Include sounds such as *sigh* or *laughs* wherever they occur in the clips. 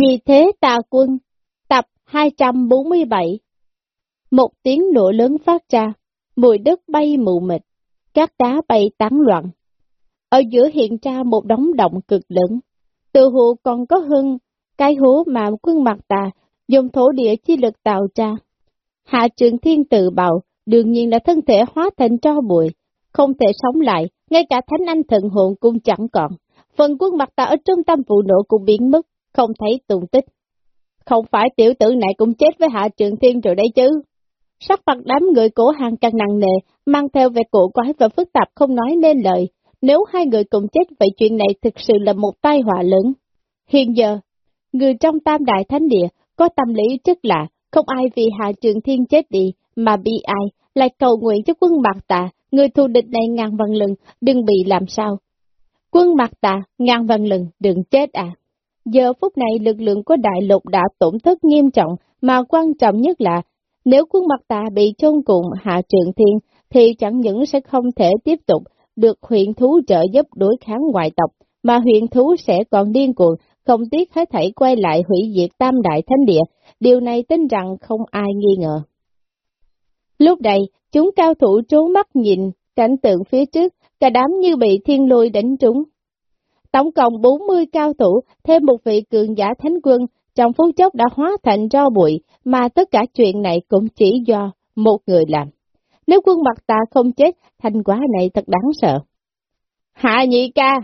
Vì thế tà quân, tập 247 Một tiếng nổ lớn phát ra, mùi đất bay mù mịt, các đá bay tán loạn. Ở giữa hiện ra một đống động cực lớn, từ hồ còn có hơn cái hố mà quân mặt tà dùng thổ địa chi lực tạo ra. Hạ trường thiên tự bào, đương nhiên là thân thể hóa thành tro bụi, không thể sống lại, ngay cả thánh anh thần hồn cũng chẳng còn. Phần quân mặt tà ở trung tâm vụ nổ cũng biến mất, không thấy tung tích. Không phải tiểu tử này cũng chết với hạ trường thiên rồi đấy chứ. Sắc mặt đám người cổ hàng càng nặng nề, mang theo vẻ cổ quái và phức tạp không nói nên lời. Nếu hai người cùng chết vậy chuyện này thực sự là một tai họa lớn. Hiện giờ, người trong tam đại thánh địa có tâm lý rất lạ, không ai vì hạ trường thiên chết đi mà bị ai, lại cầu nguyện cho quân Mạc tạ, người thù địch này ngàn vạn lần, đừng bị làm sao. Quân Mạc tạ, ngàn vạn lần, đừng chết à. Giờ phút này lực lượng của đại lục đã tổn thất nghiêm trọng, mà quan trọng nhất là, nếu quân mặt tà bị chôn cùng hạ trường thiên, thì chẳng những sẽ không thể tiếp tục được huyện thú trợ giúp đối kháng ngoại tộc, mà huyện thú sẽ còn điên cuồng, không tiếc hết thảy quay lại hủy diệt tam đại thánh địa, điều này tin rằng không ai nghi ngờ. Lúc này, chúng cao thủ trốn mắt nhìn, cảnh tượng phía trước, cả đám như bị thiên lôi đánh trúng. Tổng cộng 40 cao thủ, thêm một vị cường giả thánh quân, trong phút chốc đã hóa thành ro bụi, mà tất cả chuyện này cũng chỉ do một người làm. Nếu quân mặt ta không chết, thành quả này thật đáng sợ. Hạ nhị ca!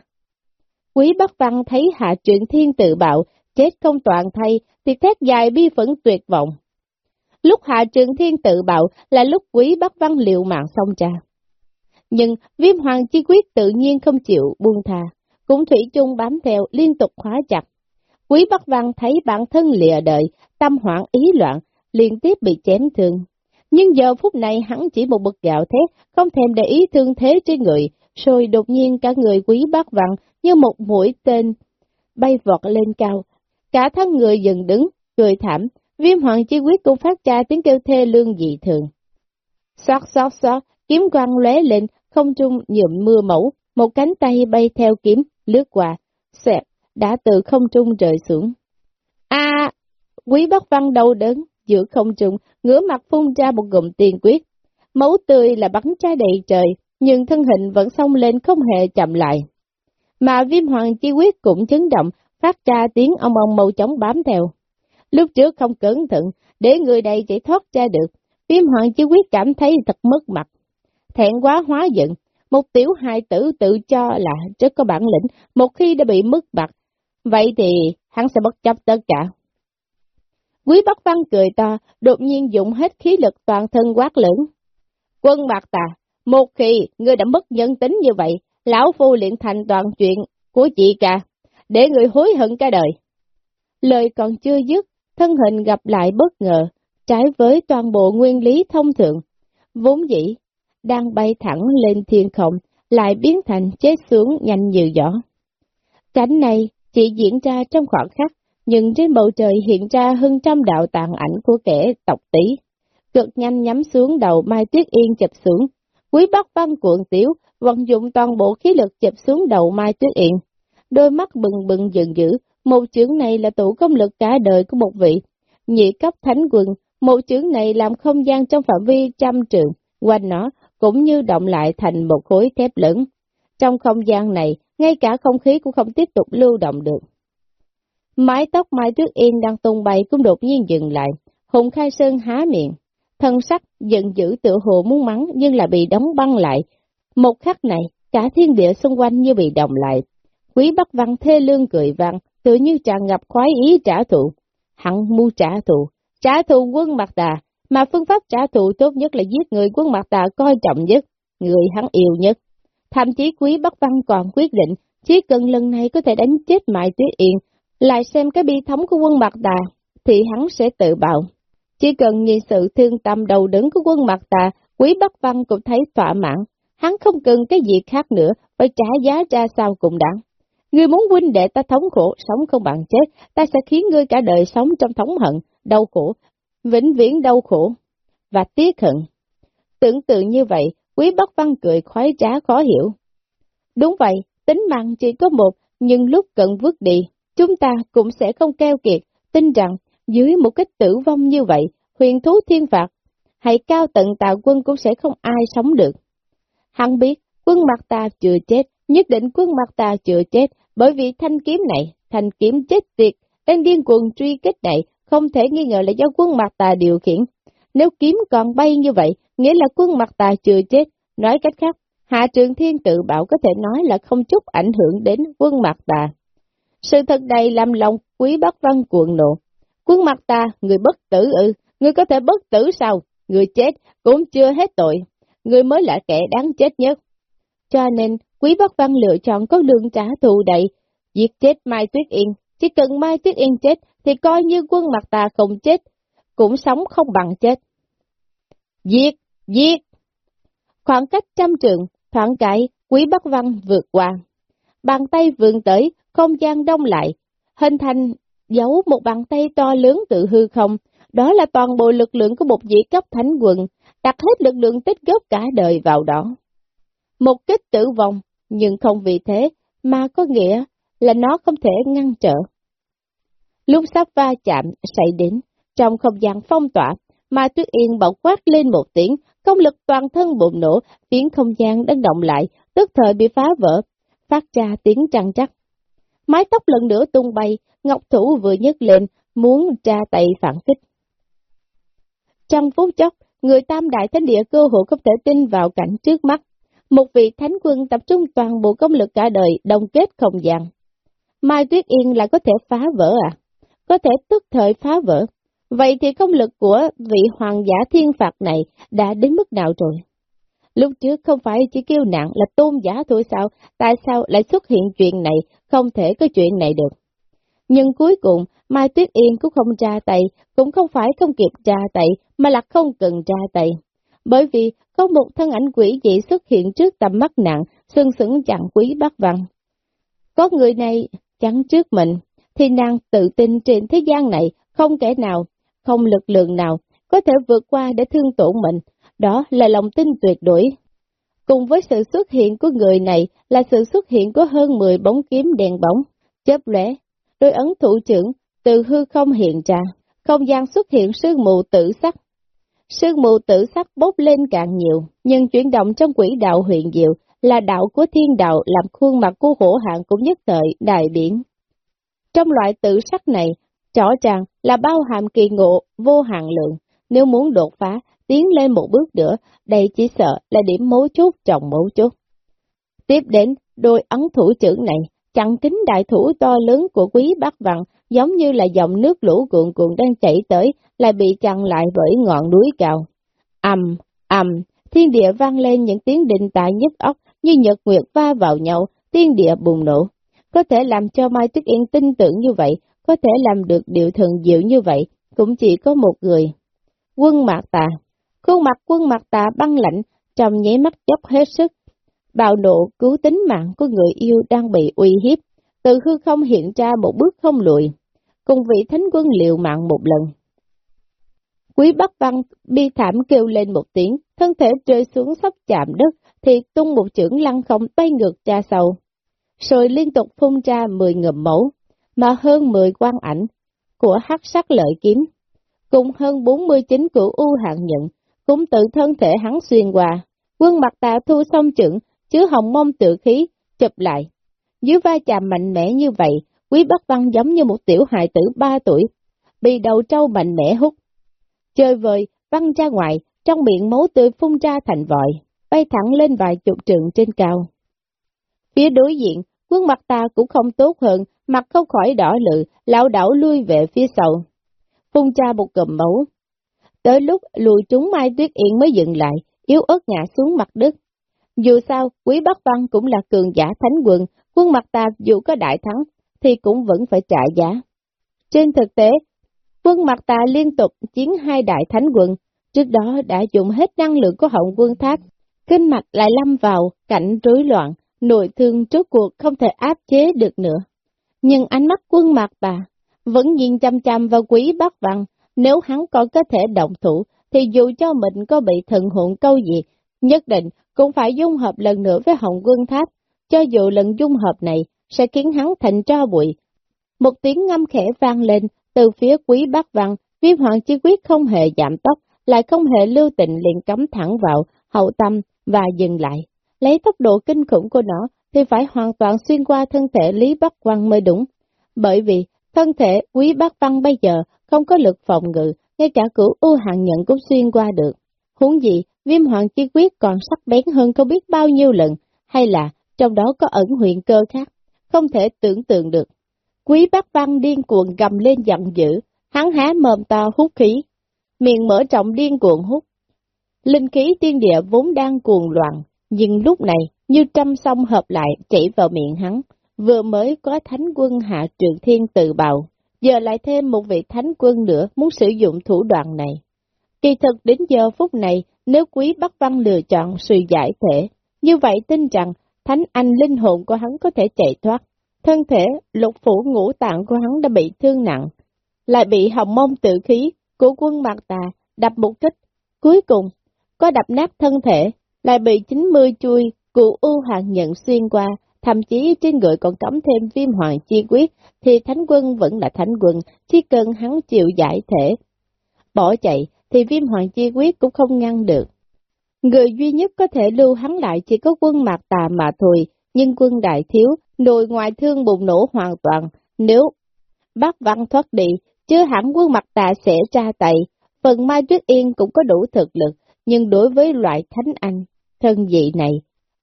Quý Bắc Văn thấy hạ chuyện thiên tự bạo, chết không toàn thay, thì thét dài bi phẫn tuyệt vọng. Lúc hạ trường thiên tự bạo là lúc quý Bắc Văn liệu mạng xong cha Nhưng viêm hoàng chi quyết tự nhiên không chịu buông thà cũng thủy chung bám theo, liên tục khóa chặt. Quý Bắc Văn thấy bản thân lìa đời, tâm hoảng ý loạn, liên tiếp bị chém thương. Nhưng giờ phút này hắn chỉ một bực gạo thét, không thèm để ý thương thế trên người, rồi đột nhiên cả người quý Bắc Văn như một mũi tên bay vọt lên cao. Cả thân người dừng đứng, cười thảm, viêm hoàng chi quyết cũng phát ra tiếng kêu thê lương dị thường. Xót xót xót, kiếm quang lóe lên, không trung nhuộm mưa mẫu, một cánh tay bay theo kiếm, lướt qua, xẹp, đã từ không trung rơi xuống. A, quý bắc văn đau đớn, giữa không trung, ngửa mặt phun ra một gụm tiền quyết. Máu tươi là bắn trái đầy trời, nhưng thân hình vẫn xông lên không hề chậm lại. Mà viêm hoàng chi quyết cũng chấn động, phát ra tiếng ông ông màu chóng bám theo. Lúc trước không cẩn thận, để người đây chỉ thoát ra được, viêm hoàng chi quyết cảm thấy thật mất mặt. Thẹn quá hóa giận, một tiểu hài tử tự cho là rất có bản lĩnh, một khi đã bị mất mặt, vậy thì hắn sẽ bất chấp tất cả. Quý Bắc Văn cười to, đột nhiên dụng hết khí lực toàn thân quát lớn. Quân bạc tà, một khi ngươi đã mất nhân tính như vậy, lão phu luyện thành toàn chuyện của chị cả, để người hối hận cả đời. Lời còn chưa dứt, thân hình gặp lại bất ngờ, trái với toàn bộ nguyên lý thông thường. Vốn dĩ, đang bay thẳng lên thiên không, lại biến thành chết xuống nhanh như gió. Cảnh này chỉ diễn ra trong khoảng khắc, nhưng trên bầu trời hiện ra hơn trăm đạo tàn ảnh của kẻ tộc tí. Cực nhanh nhắm xuống đầu Mai Tuyết Yên chụp xuống. Quý bác Văn cuộn tiểu, vận dụng toàn bộ khí lực chụp xuống đầu Mai Tuyết Yên. Đôi mắt bừng bừng giận dữ, một chưởng này là tụ công lực cả đời của một vị. Nhị cấp thánh quân, một chưởng này làm không gian trong phạm vi trăm trường, quanh nó cũng như động lại thành một khối thép lớn. Trong không gian này, ngay cả không khí cũng không tiếp tục lưu động được. Mái tóc Mai Tuyết Yên đang tung bay cũng đột nhiên dừng lại, Hùng Khai Sơn há miệng, thân sắc giận dữ tựa hồ muốn mắng nhưng là bị đóng băng lại. Một khắc này, cả thiên địa xung quanh như bị động lại. Quý Bắc Văn thê lương cười vang, tự như tràn ngập khoái ý trả thù. hắn mu trả thù, trả thù quân mặt đà, mà phương pháp trả thù tốt nhất là giết người quân mặt tà coi trọng nhất, người hắn yêu nhất. Thậm chí quý Bắc Văn còn quyết định, chỉ cần lần này có thể đánh chết Mai Tuyết Yên, lại xem cái bi thống của quân mặt tà, thì hắn sẽ tự bạo. Chỉ cần nhìn sự thương tâm đầu đứng của quân mặt tà, quý Bắc Văn cũng thấy thỏa mãn, hắn không cần cái gì khác nữa, phải trả giá ra sao cũng đáng. Ngươi muốn huynh đệ ta thống khổ, sống không bằng chết, ta sẽ khiến ngươi cả đời sống trong thống hận, đau khổ, vĩnh viễn đau khổ và tiếc hận. Tưởng tượng như vậy, quý Bắc Văn cười khoái trá khó hiểu. Đúng vậy, tính mạng chỉ có một, nhưng lúc cần vứt đi, chúng ta cũng sẽ không keo kiệt, tin rằng dưới một cách tử vong như vậy, huyền thú thiên phạt, hay cao tận tạo quân cũng sẽ không ai sống được. Hắn biết, quân mặt ta chưa chết, nhất định quân mặt ta chưa chết, bởi vì thanh kiếm này, thanh kiếm chết tiệt, tên điên cuồng truy kích này, không thể nghi ngờ là do quân mặt tà điều khiển. Nếu kiếm còn bay như vậy, nghĩa là quân mặt tà chưa chết, nói cách khác, Hạ Trường Thiên tự bảo có thể nói là không chút ảnh hưởng đến quân mặt tà. Sự thật này làm lòng quý bác văn cuộn nộ. Quân mặt ta, người bất tử ư, người có thể bất tử sao? Người chết cũng chưa hết tội, người mới là kẻ đáng chết nhất. Cho nên, quý bác văn lựa chọn có lương trả thù đầy, giết chết Mai Tuyết Yên. Chỉ cần Mai Tuyết Yên chết, thì coi như quân mặt ta không chết, cũng sống không bằng chết. Giết! Giết! Khoảng cách trăm trường, thoảng cải, quý bắc văn vượt qua. Bàn tay vươn tới, không gian đông lại, hình thành giấu một bàn tay to lớn tự hư không, đó là toàn bộ lực lượng của một vị cấp thánh quần, đặt hết lực lượng tích góp cả đời vào đó. Một kích tử vong, nhưng không vì thế, mà có nghĩa là nó không thể ngăn trở. Lúc sắp va chạm, xảy đến, trong không gian phong tỏa, mà Tuyết Yên bỗng quát lên một tiếng, công lực toàn thân bụng nổ, khiến không gian đang động lại, tức thời bị phá vỡ, phát ra tiếng trăng chắc. Mái tóc lần nữa tung bay, Ngọc Thủ vừa nhấc lên, muốn tra tay phản kích. Trong phút chốc, người tam đại thánh địa cơ hội không thể tin vào cảnh trước mắt. Một vị thánh quân tập trung toàn bộ công lực cả đời, đồng kết không gian. Mai Tuyết Yên lại có thể phá vỡ à? Có thể tức thời phá vỡ. Vậy thì công lực của vị hoàng giả thiên phạt này đã đến mức nào rồi? Lúc trước không phải chỉ kêu nạn là tôn giả thôi sao, tại sao lại xuất hiện chuyện này, không thể có chuyện này được. Nhưng cuối cùng, Mai Tuyết Yên cũng không ra tay, cũng không phải không kịp ra tay, mà là không cần ra tay. Bởi vì có một thân ảnh quỷ dị xuất hiện trước tầm mắt nặng, sưng sững chặn quý bác văn. Có người này chắn trước mình, thì nàng tự tin trên thế gian này, không kẻ nào, không lực lượng nào, có thể vượt qua để thương tổn mình, đó là lòng tin tuyệt đối. Cùng với sự xuất hiện của người này là sự xuất hiện của hơn 10 bóng kiếm đèn bóng, chớp lóe, đôi ấn thủ trưởng từ hư không hiện ra, không gian xuất hiện sương mù tử sắc. Sương mù tử sắc bốc lên càng nhiều, nhưng chuyển động trong quỹ đạo huyện diệu là đạo của thiên đạo làm khuôn mặt của hổ hạng cũng nhất thời đại biển. Trong loại tử sắc này, rõ ràng là bao hàm kỳ ngộ vô hạn lượng, nếu muốn đột phá, tiến lên một bước nữa, đây chỉ sợ là điểm mấu chốt trọng mấu chốt. Tiếp đến, đôi ấn thủ trưởng này, chặn kính đại thủ to lớn của quý bác vặn, giống như là dòng nước lũ cuộn cuộn đang chảy tới, lại bị chặn lại bởi ngọn núi cao. ầm, ầm, thiên địa vang lên những tiếng định tại nhức óc, như nhật nguyệt va vào nhau, thiên địa bùng nổ. Có thể làm cho Mai Tuyết Yên tin tưởng như vậy, có thể làm được điều thần diệu như vậy, cũng chỉ có một người. Quân Mạc Tà Khuôn mặt quân Mạc Tà băng lạnh, trong nháy mắt dốc hết sức. Bạo nộ cứu tính mạng của người yêu đang bị uy hiếp, từ hư không hiện ra một bước không lùi, cùng vị thánh quân liều mạng một lần. Quý Bắc Văn bi thảm kêu lên một tiếng, thân thể rơi xuống sắp chạm đất, thì tung một chưởng lăn không bay ngược ra sau. Rồi liên tục phun ra 10 ngầm mẫu, mà hơn 10 quan ảnh của hắc sắc lợi kiếm, cùng hơn 49 cửu u hạng nhận, cũng tự thân thể hắn xuyên qua. Quân mặt tạ thu xong trưởng chứa hồng mông tự khí, chụp lại. Dưới vai chạm mạnh mẽ như vậy, quý bắc văn giống như một tiểu hài tử 3 tuổi, bị đầu trâu mạnh mẽ hút. Chơi vời, văng ra ngoài, trong miệng máu tươi phun ra thành vòi, bay thẳng lên vài chục trường trên cao. Phía đối diện, quân mặt ta cũng không tốt hơn, mặt không khỏi đỏ lự, lão đảo lui về phía sau. Phun cha một cầm máu. Tới lúc lùi trúng Mai Tuyết Yên mới dừng lại, yếu ớt ngã xuống mặt đất. Dù sao, quý Bắc Văn cũng là cường giả thánh quân, quân mặt ta dù có đại thắng, thì cũng vẫn phải trả giá. Trên thực tế, quân mặt ta liên tục chiến hai đại thánh quân, trước đó đã dùng hết năng lượng của hậu quân tháp, kinh mạch lại lâm vào cảnh rối loạn, nội thương trước cuộc không thể áp chế được nữa. Nhưng ánh mắt quân mặt bà vẫn nhìn chăm chăm vào quý Bắc Văn, nếu hắn còn có thể động thủ, thì dù cho mình có bị thần hụn câu gì, nhất định cũng phải dung hợp lần nữa với Hồng Quân Tháp, cho dù lần dung hợp này sẽ khiến hắn thành tro bụi. Một tiếng ngâm khẽ vang lên, từ phía quý bác văn, viêm hoàng chi quyết không hề giảm tốc, lại không hề lưu tình liền cắm thẳng vào hậu tâm và dừng lại. Lấy tốc độ kinh khủng của nó thì phải hoàn toàn xuyên qua thân thể Lý Bắc Văn mới đúng. Bởi vì thân thể quý Bắc Văn bây giờ không có lực phòng ngự, ngay cả cửu u hạng nhận cũng xuyên qua được. Huống gì, viêm hoàng chi quyết còn sắc bén hơn không biết bao nhiêu lần, hay là trong đó có ẩn huyện cơ khác, không thể tưởng tượng được. Quý Bắc Văn điên cuồng gầm lên giận dữ, hắn há mồm to hút khí, miệng mở trọng điên cuồng hút. Linh khí tiên địa vốn đang cuồng loạn, nhưng lúc này như trăm sông hợp lại chảy vào miệng hắn, vừa mới có thánh quân hạ trường thiên tự bào, giờ lại thêm một vị thánh quân nữa muốn sử dụng thủ đoạn này. Kỳ thực đến giờ phút này, nếu quý Bắc Văn lựa chọn sự giải thể, như vậy tin rằng thánh anh linh hồn của hắn có thể chạy thoát. Thân thể, lục phủ ngũ tạng của hắn đã bị thương nặng, lại bị hồng mông tự khí của quân Mạc Tà đập một kích. Cuối cùng, có đập nát thân thể, lại bị 90 chui cụ U Hoàng nhận xuyên qua, thậm chí trên người còn cắm thêm viêm hoàng chi quyết, thì thánh quân vẫn là thánh quân, chỉ cần hắn chịu giải thể. Bỏ chạy, thì viêm hoàng chi quyết cũng không ngăn được. Người duy nhất có thể lưu hắn lại chỉ có quân mạc tà mà thôi, nhưng quân đại thiếu, nội ngoại thương bùng nổ hoàn toàn, nếu bác văn thoát đi, chưa hẳn quân mặt tà sẽ tra tay, phần Mai Tuyết Yên cũng có đủ thực lực, nhưng đối với loại thánh anh, thân dị này,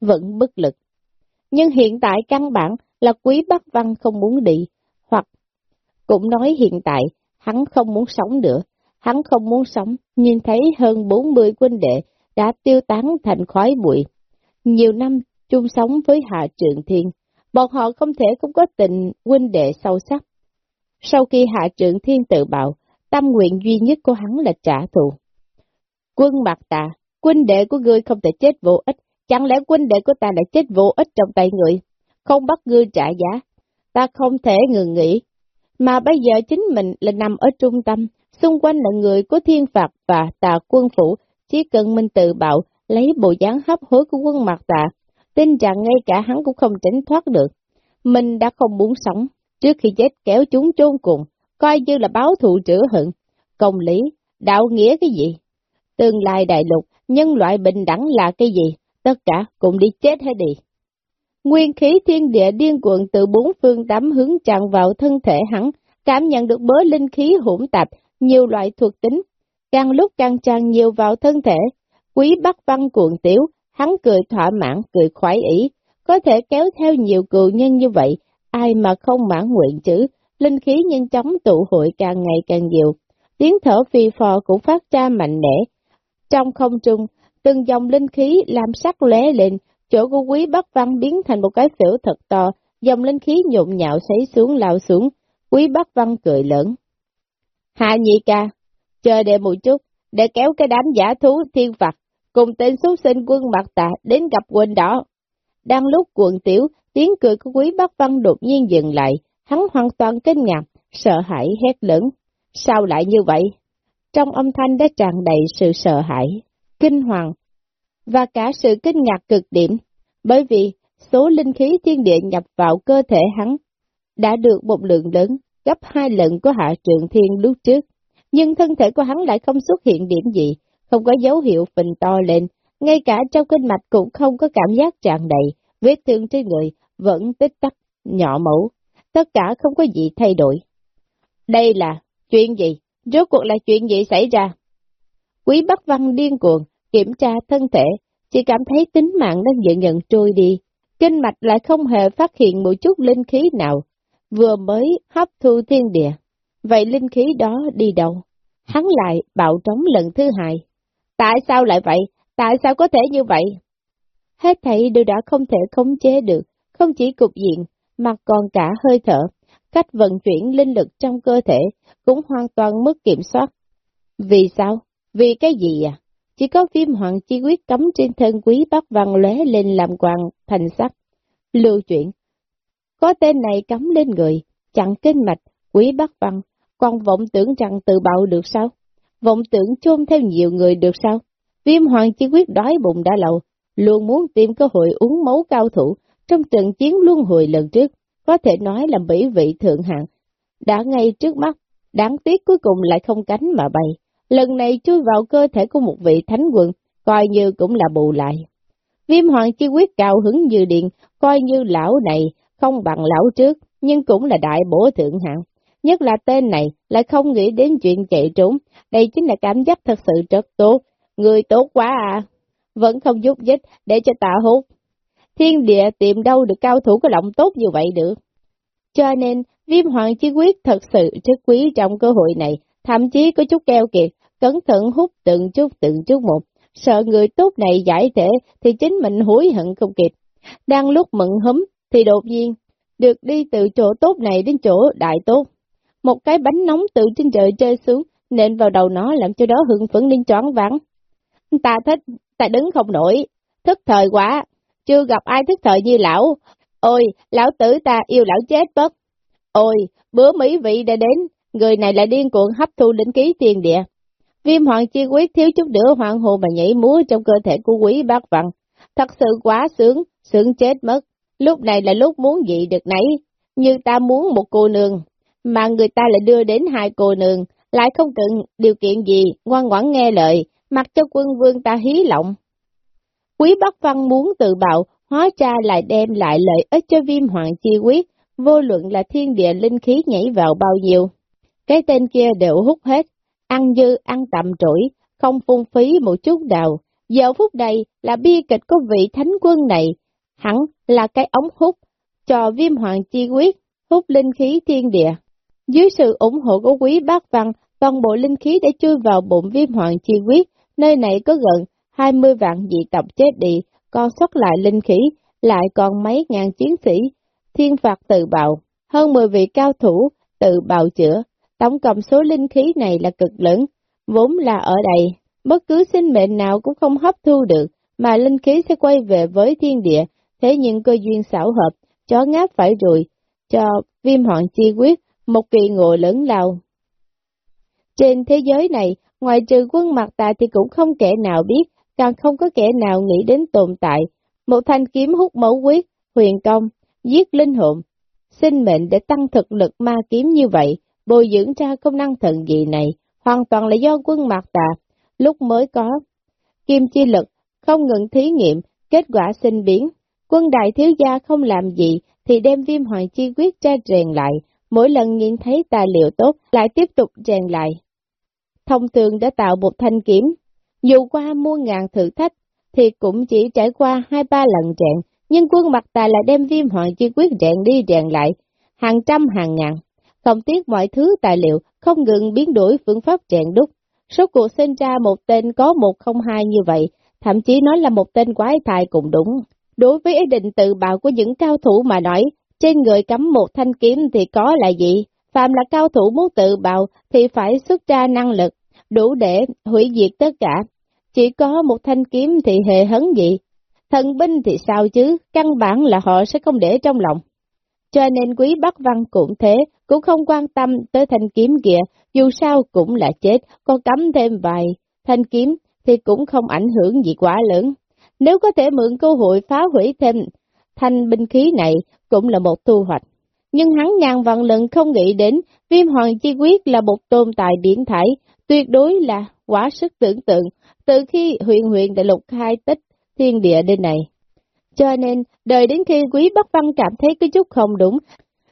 vẫn bất lực. Nhưng hiện tại căn bản là quý Bắc Văn không muốn đi, hoặc cũng nói hiện tại hắn không muốn sống nữa, hắn không muốn sống, nhìn thấy hơn 40 quân đệ đã tiêu tán thành khói bụi. Nhiều năm chung sống với Hạ Trường Thiên, bọn họ không thể không có tình huynh đệ sâu sắc. Sau khi Hạ Trường Thiên tự bạo, tâm nguyện duy nhất của hắn là trả thù. Quân Mạc Tà, quân đệ của ngươi không thể chết vô ích, chẳng lẽ quân đệ của ta lại chết vô ích trong tay người, không bắt ngươi trả giá, ta không thể ngừng nghỉ. Mà bây giờ chính mình là nằm ở trung tâm, xung quanh là người của thiên phạt và tà quân phủ, chỉ cần mình tự bạo, lấy bộ dáng hấp hối của quân mặt Tà, tin rằng ngay cả hắn cũng không tránh thoát được. Mình đã không muốn sống, trước khi chết kéo chúng chôn cùng, coi như là báo thù trữ hận, công lý, đạo nghĩa cái gì? Tương lai đại lục, nhân loại bình đẳng là cái gì? Tất cả cùng đi chết hay đi? Nguyên khí thiên địa điên cuộn từ bốn phương tám hướng tràn vào thân thể hắn, cảm nhận được bớ linh khí hỗn tạp, nhiều loại thuộc tính, càng lúc càng tràn nhiều vào thân thể. Quý bắc văn cuộn tiểu, hắn cười thỏa mãn, cười khoái ý, có thể kéo theo nhiều cựu nhân như vậy, ai mà không mãn nguyện chứ, linh khí nhanh chóng tụ hội càng ngày càng nhiều, tiếng thở phi phò cũng phát ra mạnh mẽ. Trong không trung, từng dòng linh khí làm sắc lóe lên, chỗ của quý bắc văn biến thành một cái phễu thật to, dòng linh khí nhộn nhạo sấy xuống lao xuống, quý bắc văn cười lớn. Hạ nhị ca, chờ đợi một chút, để kéo cái đám giả thú thiên phạt, cùng tên xuất sinh quân mặt tạ đến gặp quên đó. Đang lúc cuộn tiểu, tiếng cười của quý bắc văn đột nhiên dừng lại, hắn hoàn toàn kinh ngạc, sợ hãi hét lớn. Sao lại như vậy? Trong âm thanh đã tràn đầy sự sợ hãi, kinh hoàng, và cả sự kinh ngạc cực điểm, bởi vì số linh khí thiên địa nhập vào cơ thể hắn đã được một lượng lớn, gấp hai lần của hạ trường thiên lúc trước. Nhưng thân thể của hắn lại không xuất hiện điểm gì, không có dấu hiệu phình to lên, ngay cả trong kinh mạch cũng không có cảm giác tràn đầy, vết thương trên người vẫn tích tắc, nhỏ mẫu, tất cả không có gì thay đổi. Đây là chuyện gì? Rốt cuộc là chuyện gì xảy ra? Quý Bắc Văn điên cuồng, kiểm tra thân thể, chỉ cảm thấy tính mạng đang dần dần trôi đi. Kinh mạch lại không hề phát hiện một chút linh khí nào, vừa mới hấp thu thiên địa. Vậy linh khí đó đi đâu? Hắn lại bạo trống lần thứ hai. Tại sao lại vậy? Tại sao có thể như vậy? Hết thảy đều đã không thể khống chế được, không chỉ cục diện, mà còn cả hơi thở, cách vận chuyển linh lực trong cơ thể cũng hoàn toàn mất kiểm soát. Vì sao? Vì cái gì à? Chỉ có viêm hoàng chi quyết cấm trên thân quý bắc văn lóe lên làm quàng thành sắc. Lưu chuyển. Có tên này cấm lên người, chặn kinh mạch, quý bắc văn, còn vọng tưởng rằng tự bạo được sao? Vọng tưởng chôn theo nhiều người được sao? Viêm hoàng chi quyết đói bụng đã lâu, luôn muốn tìm cơ hội uống máu cao thủ trong trận chiến luân hồi lần trước, có thể nói là mỹ vị thượng hạng, đã ngay trước mắt, đáng tiếc cuối cùng lại không cánh mà bay. Lần này chui vào cơ thể của một vị thánh quân, coi như cũng là bù lại. Viêm hoàng chi quyết cao hứng như điện, coi như lão này không bằng lão trước, nhưng cũng là đại bổ thượng hạng. Nhất là tên này lại không nghĩ đến chuyện chạy trốn, đây chính là cảm giác thật sự rất tốt. Người tốt quá à, vẫn không giúp dích để cho tạ hút. Thiên địa tìm đâu được cao thủ có lòng tốt như vậy được. Cho nên, viêm hoàng chi quyết thật sự rất quý trong cơ hội này, thậm chí có chút keo kiệt, cẩn thận hút từng chút từng chút một, sợ người tốt này giải thể thì chính mình hối hận không kịp. Đang lúc mận húm thì đột nhiên, được đi từ chỗ tốt này đến chỗ đại tốt. Một cái bánh nóng từ trên trời rơi xuống, nện vào đầu nó làm cho đó hưng phấn lên choáng vắng. Ta thích, ta đứng không nổi, thức thời quá, chưa gặp ai thức thời như lão. Ôi, lão tử ta yêu lão chết bất. Ôi, bữa Mỹ vị đã đến, người này lại điên cuộn hấp thu linh ký tiền địa. Viêm hoàng chi quyết thiếu chút nữa hoàng hồ mà nhảy múa trong cơ thể của quý bác văn. Thật sự quá sướng, sướng chết mất. Lúc này là lúc muốn gì được nấy, như ta muốn một cô nương, mà người ta lại đưa đến hai cô nương, lại không cần điều kiện gì, ngoan ngoãn nghe lời, mặc cho quân vương ta hí lộng. Quý Bắc Văn muốn tự bạo, hóa ra lại đem lại lợi ích cho viêm hoàng chi quyết, vô luận là thiên địa linh khí nhảy vào bao nhiêu. Cái tên kia đều hút hết, ăn dư ăn tạm trỗi, không phung phí một chút nào. Giờ phút này là bi kịch của vị thánh quân này, hẳn là cái ống hút, cho viêm hoàng chi quyết, hút linh khí thiên địa. Dưới sự ủng hộ của quý bác văn, toàn bộ linh khí đã chui vào bụng viêm hoàng chi quyết, nơi này có gần 20 vạn dị tộc chết đi, còn sót lại linh khí, lại còn mấy ngàn chiến sĩ, thiên phạt tự bạo, hơn 10 vị cao thủ tự bào chữa, tổng cộng số linh khí này là cực lớn, vốn là ở đây, bất cứ sinh mệnh nào cũng không hấp thu được, mà linh khí sẽ quay về với thiên địa, thế nhưng cơ duyên xảo hợp, chó ngáp phải rồi, cho viêm hoạn chi quyết, một kỳ ngộ lớn lao. Trên thế giới này, ngoài trừ quân mặt tà thì cũng không kẻ nào biết, càng không có kẻ nào nghĩ đến tồn tại. Một thanh kiếm hút máu quyết, huyền công, giết linh hồn, sinh mệnh để tăng thực lực ma kiếm như vậy, bồi dưỡng ra công năng thần dị này, hoàn toàn là do quân mạc tà, lúc mới có. Kim chi lực, không ngừng thí nghiệm, kết quả sinh biến. Quân đại thiếu gia không làm gì, thì đem viêm hoàng chi quyết ra rèn lại, mỗi lần nhìn thấy tài liệu tốt, lại tiếp tục rèn lại. Thông thường đã tạo một thanh kiếm, dù qua muôn ngàn thử thách, thì cũng chỉ trải qua hai ba lần rèn, nhưng quân mặt tài lại đem viêm hoàng chi quyết rèn đi rèn lại, hàng trăm hàng ngàn, không tiếc mọi thứ tài liệu, không ngừng biến đổi phương pháp rèn đúc. Số cuộc sinh ra một tên có một không hai như vậy, thậm chí nói là một tên quái thai cũng đúng. Đối với ý định tự bạo của những cao thủ mà nói, trên người cắm một thanh kiếm thì có là gì? Phạm là cao thủ muốn tự bạo thì phải xuất ra năng lực, đủ để hủy diệt tất cả. Chỉ có một thanh kiếm thì hề hấn gì? Thần binh thì sao chứ, căn bản là họ sẽ không để trong lòng. Cho nên quý Bắc Văn cũng thế, cũng không quan tâm tới thanh kiếm kìa, dù sao cũng là chết, còn cắm thêm vài thanh kiếm thì cũng không ảnh hưởng gì quá lớn. Nếu có thể mượn cơ hội phá hủy thêm thanh binh khí này cũng là một thu hoạch. Nhưng hắn ngàn vạn lần không nghĩ đến viêm hoàng chi quyết là một tồn tại điển thải, tuyệt đối là quá sức tưởng tượng từ khi huyện huyện đại lục khai tích thiên địa đến này. Cho nên, đợi đến khi quý Bắc Văn cảm thấy cái chút không đúng,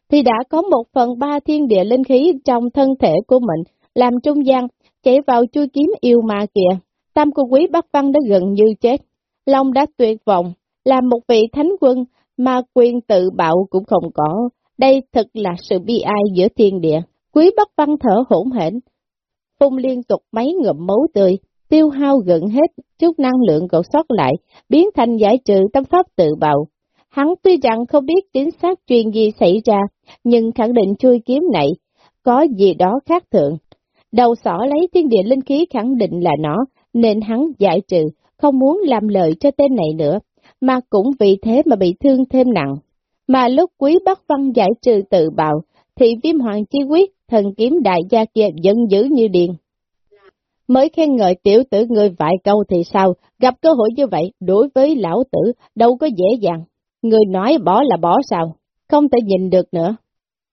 thì đã có một phần ba thiên địa linh khí trong thân thể của mình, làm trung gian, chạy vào chui kiếm yêu ma kìa. Tam của quý Bắc Văn đã gần như chết. Long đã tuyệt vọng, làm một vị thánh quân mà quyền tự bạo cũng không có. Đây thật là sự bi ai giữa thiên địa. Quý Bắc Văn thở hỗn hển, phun liên tục mấy ngụm máu tươi, tiêu hao gần hết chút năng lượng còn sót lại, biến thành giải trừ tâm pháp tự bào Hắn tuy rằng không biết chính xác chuyện gì xảy ra, nhưng khẳng định chui kiếm này có gì đó khác thường. Đầu sỏ lấy thiên địa linh khí khẳng định là nó, nên hắn giải trừ, không muốn làm lợi cho tên này nữa, mà cũng vì thế mà bị thương thêm nặng. Mà lúc quý bắc văn giải trừ tự bào thì viêm hoàng chi quyết, thần kiếm đại gia kia vẫn dữ như điền Mới khen ngợi tiểu tử người vài câu thì sao, gặp cơ hội như vậy, đối với lão tử đâu có dễ dàng. Người nói bỏ là bỏ sao, không thể nhìn được nữa.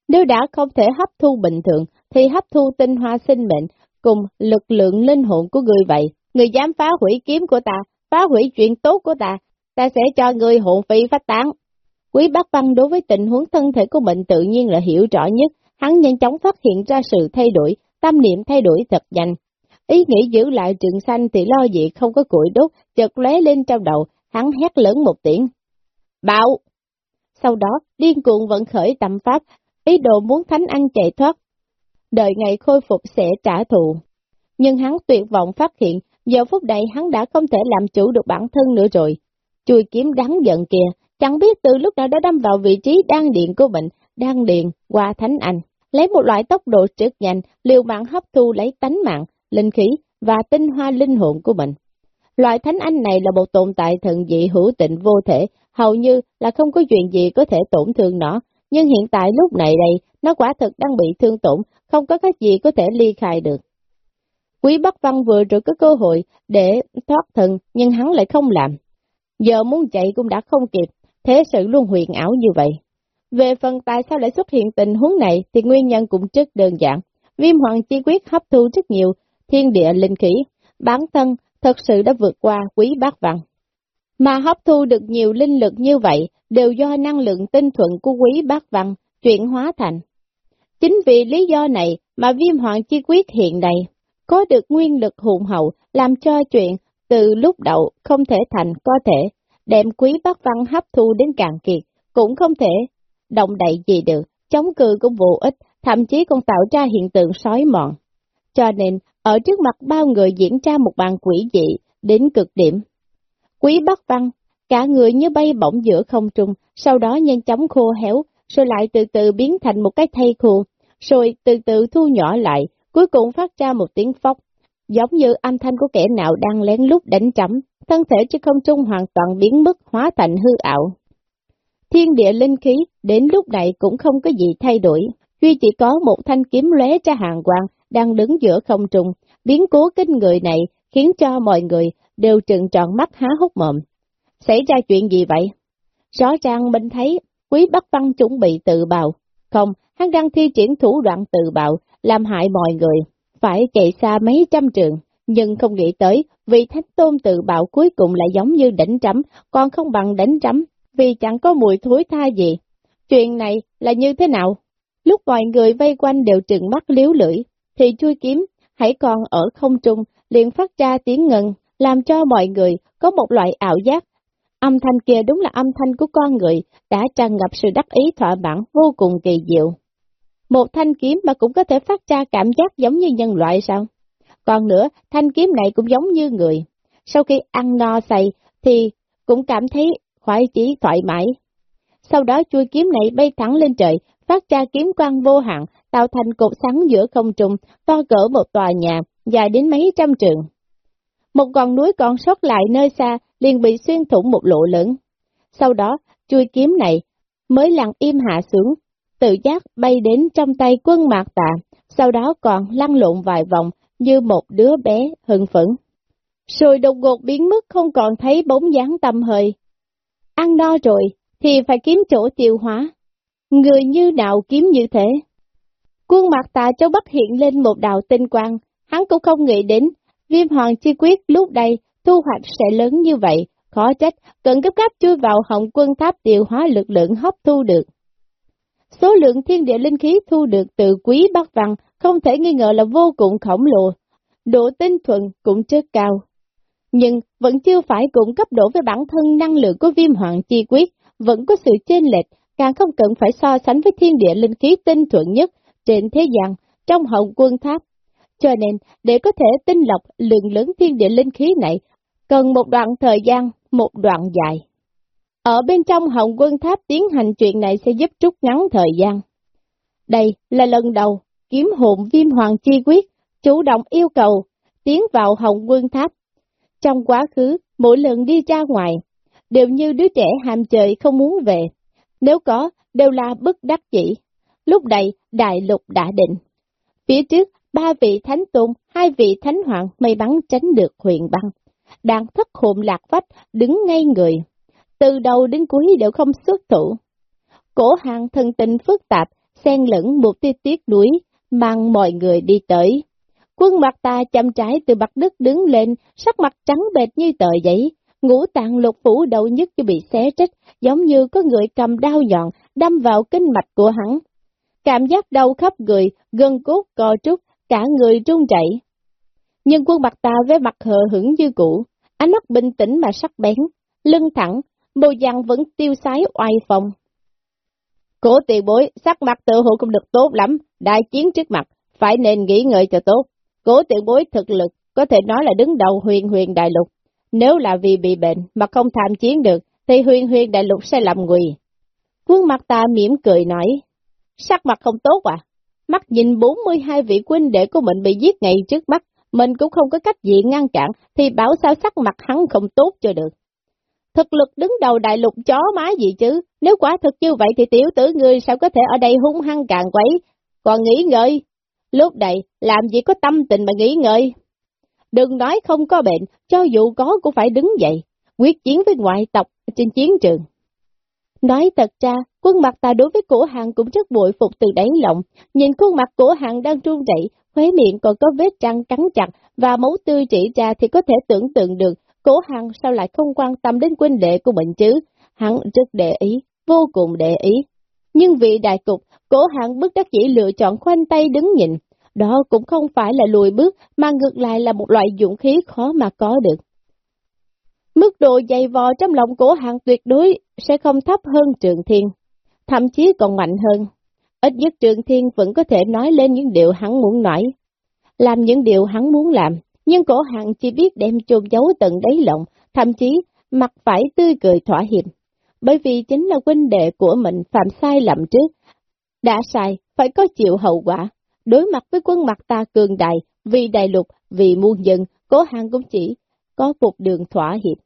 Nếu đã không thể hấp thu bình thường, thì hấp thu tinh hoa sinh mệnh cùng lực lượng linh hồn của người vậy. Người dám phá hủy kiếm của ta, phá hủy chuyện tốt của ta, ta sẽ cho người hồn phi phát tán. Quý bác văn đối với tình huống thân thể của mình tự nhiên là hiểu rõ nhất, hắn nhanh chóng phát hiện ra sự thay đổi, tâm niệm thay đổi thật nhanh. Ý nghĩ giữ lại trường xanh thì lo gì không có củi đốt, chợt lóe lên trong đầu, hắn hét lớn một tiếng. Bạo! Sau đó, điên cuồng vận khởi tâm pháp, ý đồ muốn Thánh Anh chạy thoát. Đợi ngày khôi phục sẽ trả thù. Nhưng hắn tuyệt vọng phát hiện, giờ phút này hắn đã không thể làm chủ được bản thân nữa rồi. Chui kiếm đáng giận kìa, chẳng biết từ lúc nào đã đâm vào vị trí đan điện của mình, đan điện qua Thánh Anh. Lấy một loại tốc độ trực nhanh, liều mạng hấp thu lấy tánh mạng, linh khí và tinh hoa linh hồn của mình. Loại thánh anh này là một tồn tại thần dị hữu tịnh vô thể, hầu như là không có chuyện gì có thể tổn thương nó, nhưng hiện tại lúc này đây, nó quả thực đang bị thương tổn, không có cái gì có thể ly khai được. Quý Bắc Văn vừa rồi có cơ hội để thoát thân, nhưng hắn lại không làm. Giờ muốn chạy cũng đã không kịp, thế sự luôn huyền ảo như vậy. Về phần tại sao lại xuất hiện tình huống này thì nguyên nhân cũng rất đơn giản. Viêm hoàng chi quyết hấp thu rất nhiều thiên địa linh khí, bản thân thật sự đã vượt qua quý bác văn. Mà hấp thu được nhiều linh lực như vậy đều do năng lượng tinh thuận của quý bác văn chuyển hóa thành. Chính vì lý do này mà viêm hoàng chi quyết hiện nay có được nguyên lực hùng hậu làm cho chuyện từ lúc đầu không thể thành có thể, đem quý bác văn hấp thu đến càng kiệt, cũng không thể động đậy gì được, chống cự cũng vô ích, thậm chí còn tạo ra hiện tượng sói mòn. Cho nên, ở trước mặt bao người diễn ra một bàn quỷ dị, đến cực điểm. Quý Bắc Văn, cả người như bay bổng giữa không trung, sau đó nhanh chóng khô héo, rồi lại từ từ biến thành một cái thây khô, rồi từ từ thu nhỏ lại, cuối cùng phát ra một tiếng phóc, giống như âm thanh của kẻ nào đang lén lút đánh chấm, thân thể trên không trung hoàn toàn biến mất hóa thành hư ảo. Thiên địa linh khí đến lúc này cũng không có gì thay đổi, duy chỉ có một thanh kiếm lóe ra hàng quang đang đứng giữa không trung, biến cố kinh người này khiến cho mọi người đều trừng tròn mắt há hốc mồm. Xảy ra chuyện gì vậy? Rõ ràng mình thấy quý Bắc Văn chuẩn bị tự bào. Không, hắn đang thi triển thủ đoạn tự bào, làm hại mọi người. Phải chạy xa mấy trăm trường, nhưng không nghĩ tới, vì thánh tôn tự bạo cuối cùng lại giống như đánh trắm, còn không bằng đánh trắm, vì chẳng có mùi thối tha gì. Chuyện này là như thế nào? Lúc mọi người vây quanh đều trừng mắt liếu lưỡi, thì chui kiếm, hãy còn ở không trung, liền phát ra tiếng ngân, làm cho mọi người có một loại ảo giác. Âm thanh kia đúng là âm thanh của con người, đã tràn ngập sự đắc ý thỏa mãn vô cùng kỳ diệu. Một thanh kiếm mà cũng có thể phát ra cảm giác giống như nhân loại sao? Còn nữa, thanh kiếm này cũng giống như người. Sau khi ăn no say thì cũng cảm thấy khoái chí thoải mái. Sau đó chui kiếm này bay thẳng lên trời, phát ra kiếm quang vô hạn, tạo thành cột sáng giữa không trung, to cỡ một tòa nhà, dài đến mấy trăm trường. Một con núi còn sót lại nơi xa, liền bị xuyên thủng một lỗ lớn. Sau đó, chui kiếm này mới lặng im hạ xuống, tự giác bay đến trong tay quân mạc tạ, sau đó còn lăn lộn vài vòng như một đứa bé hưng phấn. Rồi đột ngột biến mất không còn thấy bóng dáng tâm hơi. Ăn no rồi, thì phải kiếm chỗ tiêu hóa. Người như đạo kiếm như thế? Quân mặt tà châu Bắc hiện lên một đạo tinh quang, hắn cũng không nghĩ đến, viêm hoàng chi quyết lúc đây thu hoạch sẽ lớn như vậy, khó trách, cần gấp gáp chui vào hồng quân tháp tiêu hóa lực lượng hấp thu được. Số lượng thiên địa linh khí thu được từ quý bắc văn không thể nghi ngờ là vô cùng khổng lồ, độ tinh thuận cũng rất cao. Nhưng vẫn chưa phải cùng cấp độ với bản thân năng lượng của viêm hoàng chi quyết, vẫn có sự chênh lệch, càng không cần phải so sánh với thiên địa linh khí tinh thuận nhất trên thế gian, trong hồng quân tháp. Cho nên, để có thể tinh lọc lượng lớn thiên địa linh khí này, cần một đoạn thời gian, một đoạn dài. Ở bên trong hồng quân tháp tiến hành chuyện này sẽ giúp rút ngắn thời gian. Đây là lần đầu, kiếm hồn viêm hoàng chi quyết, chủ động yêu cầu, tiến vào hồng quân tháp. Trong quá khứ, mỗi lần đi ra ngoài, đều như đứa trẻ hàm chơi không muốn về. Nếu có, đều là bất đắc dĩ. Lúc này, đại lục đã định. Phía trước, ba vị thánh tôn, hai vị thánh hoàng may bắn tránh được huyền băng. Đang thất hồn lạc vách, đứng ngay người. Từ đầu đến cuối đều không xuất thủ. Cổ hàng thần tình phức tạp, xen lẫn một tia tiết núi, mang mọi người đi tới. Quân mặt ta chậm trái từ mặt đất đứng lên, sắc mặt trắng bệt như tờ giấy, ngũ tạng lục phủ đầu nhất như bị xé rách, giống như có người cầm đao nhọn đâm vào kinh mạch của hắn. Cảm giác đau khắp người, gân cốt co trúc, cả người run chảy. Nhưng quân mặt ta với mặt hờ hững như cũ, ánh mắt bình tĩnh mà sắc bén, lưng thẳng, bồ dàng vẫn tiêu sái oai phong. Cổ tiền bối, sắc mặt tự hộ không được tốt lắm, đại chiến trước mặt, phải nên nghỉ ngơi cho tốt. Cố Tiện bối thực lực, có thể nói là đứng đầu huyền huyền đại lục. Nếu là vì bị bệnh mà không tham chiến được, thì huyền huyền đại lục sẽ làm quỳ. Quân mặt ta mỉm cười nói, sắc mặt không tốt à? Mắt nhìn 42 vị quân đệ của mình bị giết ngay trước mắt, mình cũng không có cách gì ngăn cản, thì bảo sao sắc mặt hắn không tốt cho được. Thực lực đứng đầu đại lục chó má gì chứ, nếu quả thực như vậy thì tiểu tử ngươi sao có thể ở đây hung hăng càng quấy, còn nghĩ ngơi. Lúc này, làm gì có tâm tình mà nghỉ ngơi. Đừng nói không có bệnh, cho dù có cũng phải đứng dậy, quyết chiến với ngoại tộc trên chiến trường. Nói thật ra, khuôn mặt ta đối với cổ hàng cũng rất bội phục từ đáy lòng, nhìn khuôn mặt cổ hàng đang run rẩy, khóe miệng còn có vết răng cắn chặt và máu tươi chỉ ra thì có thể tưởng tượng được cổ hàng sao lại không quan tâm đến quân đệ của mình chứ, hắn rất để ý, vô cùng để ý. Nhưng vì đại cục, cổ hạng bức đắc dĩ lựa chọn khoanh tay đứng nhìn, đó cũng không phải là lùi bước, mà ngược lại là một loại dũng khí khó mà có được. Mức độ dày vò trong lòng cổ hạng tuyệt đối sẽ không thấp hơn trường thiên, thậm chí còn mạnh hơn. Ít nhất trường thiên vẫn có thể nói lên những điều hắn muốn nói, làm những điều hắn muốn làm, nhưng cổ hạng chỉ biết đem chôn giấu tận đáy lòng, thậm chí mặt phải tươi cười thỏa hiệp. Bởi vì chính là huynh đệ của mình phạm sai lầm trước. Đã sai, phải có chịu hậu quả. Đối mặt với quân mặt ta cường đại, vì đại lục, vì muôn dân, cố hàng cũng chỉ có một đường thỏa hiệp.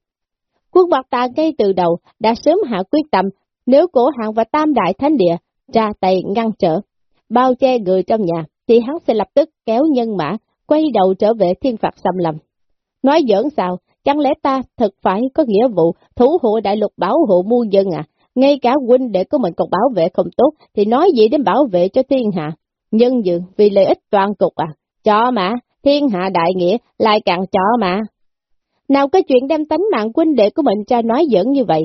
Quân mặt ta ngay từ đầu đã sớm hạ quyết tâm, nếu cổ hạng và tam đại thánh địa ra tay ngăn trở, bao che người trong nhà, thì hắn sẽ lập tức kéo nhân mã, quay đầu trở về thiên phạt xâm lầm. Nói giỡn sao, chẳng lẽ ta thật phải có nghĩa vụ thủ hộ đại lục bảo hộ muôn dân à? Ngay cả huynh đệ của mình còn bảo vệ không tốt, thì nói gì đến bảo vệ cho thiên hạ? Nhân dường vì lợi ích toàn cục à? Cho mà, thiên hạ đại nghĩa, lại càng cho mà. Nào có chuyện đem tánh mạng huynh đệ của mình cho nói giỡn như vậy?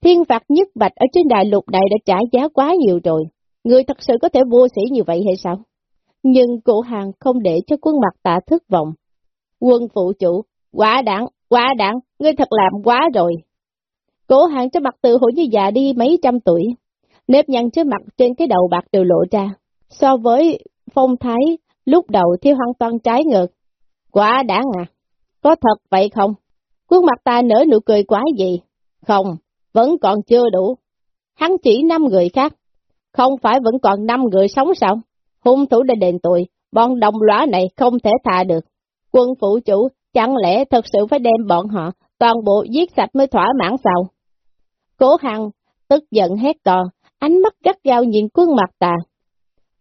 Thiên phạt nhất bạch ở trên đại lục này đã trả giá quá nhiều rồi. Người thật sự có thể vô sĩ như vậy hay sao? Nhưng cụ hàng không để cho quân mặt tạ thất vọng. Quân phụ chủ, quá đáng, quá đáng, ngươi thật làm quá rồi. Cổ hàng trên mặt tự hổ như già đi mấy trăm tuổi. Nếp nhăn trên mặt trên cái đầu bạc đều lộ ra. So với phong thái, lúc đầu thì hoàn toàn trái ngược. Quá đáng à? Có thật vậy không? Quân mặt ta nở nụ cười quá gì? Không, vẫn còn chưa đủ. Hắn chỉ năm người khác. Không phải vẫn còn năm người sống sao? hung thủ đã đền tội, bọn đồng lõa này không thể tha được. Quân phụ chủ, chẳng lẽ thật sự phải đem bọn họ toàn bộ giết sạch mới thỏa mãn sao? Cố Hằng tức giận hét to, ánh mắt gắt gao nhìn quân mặt tà.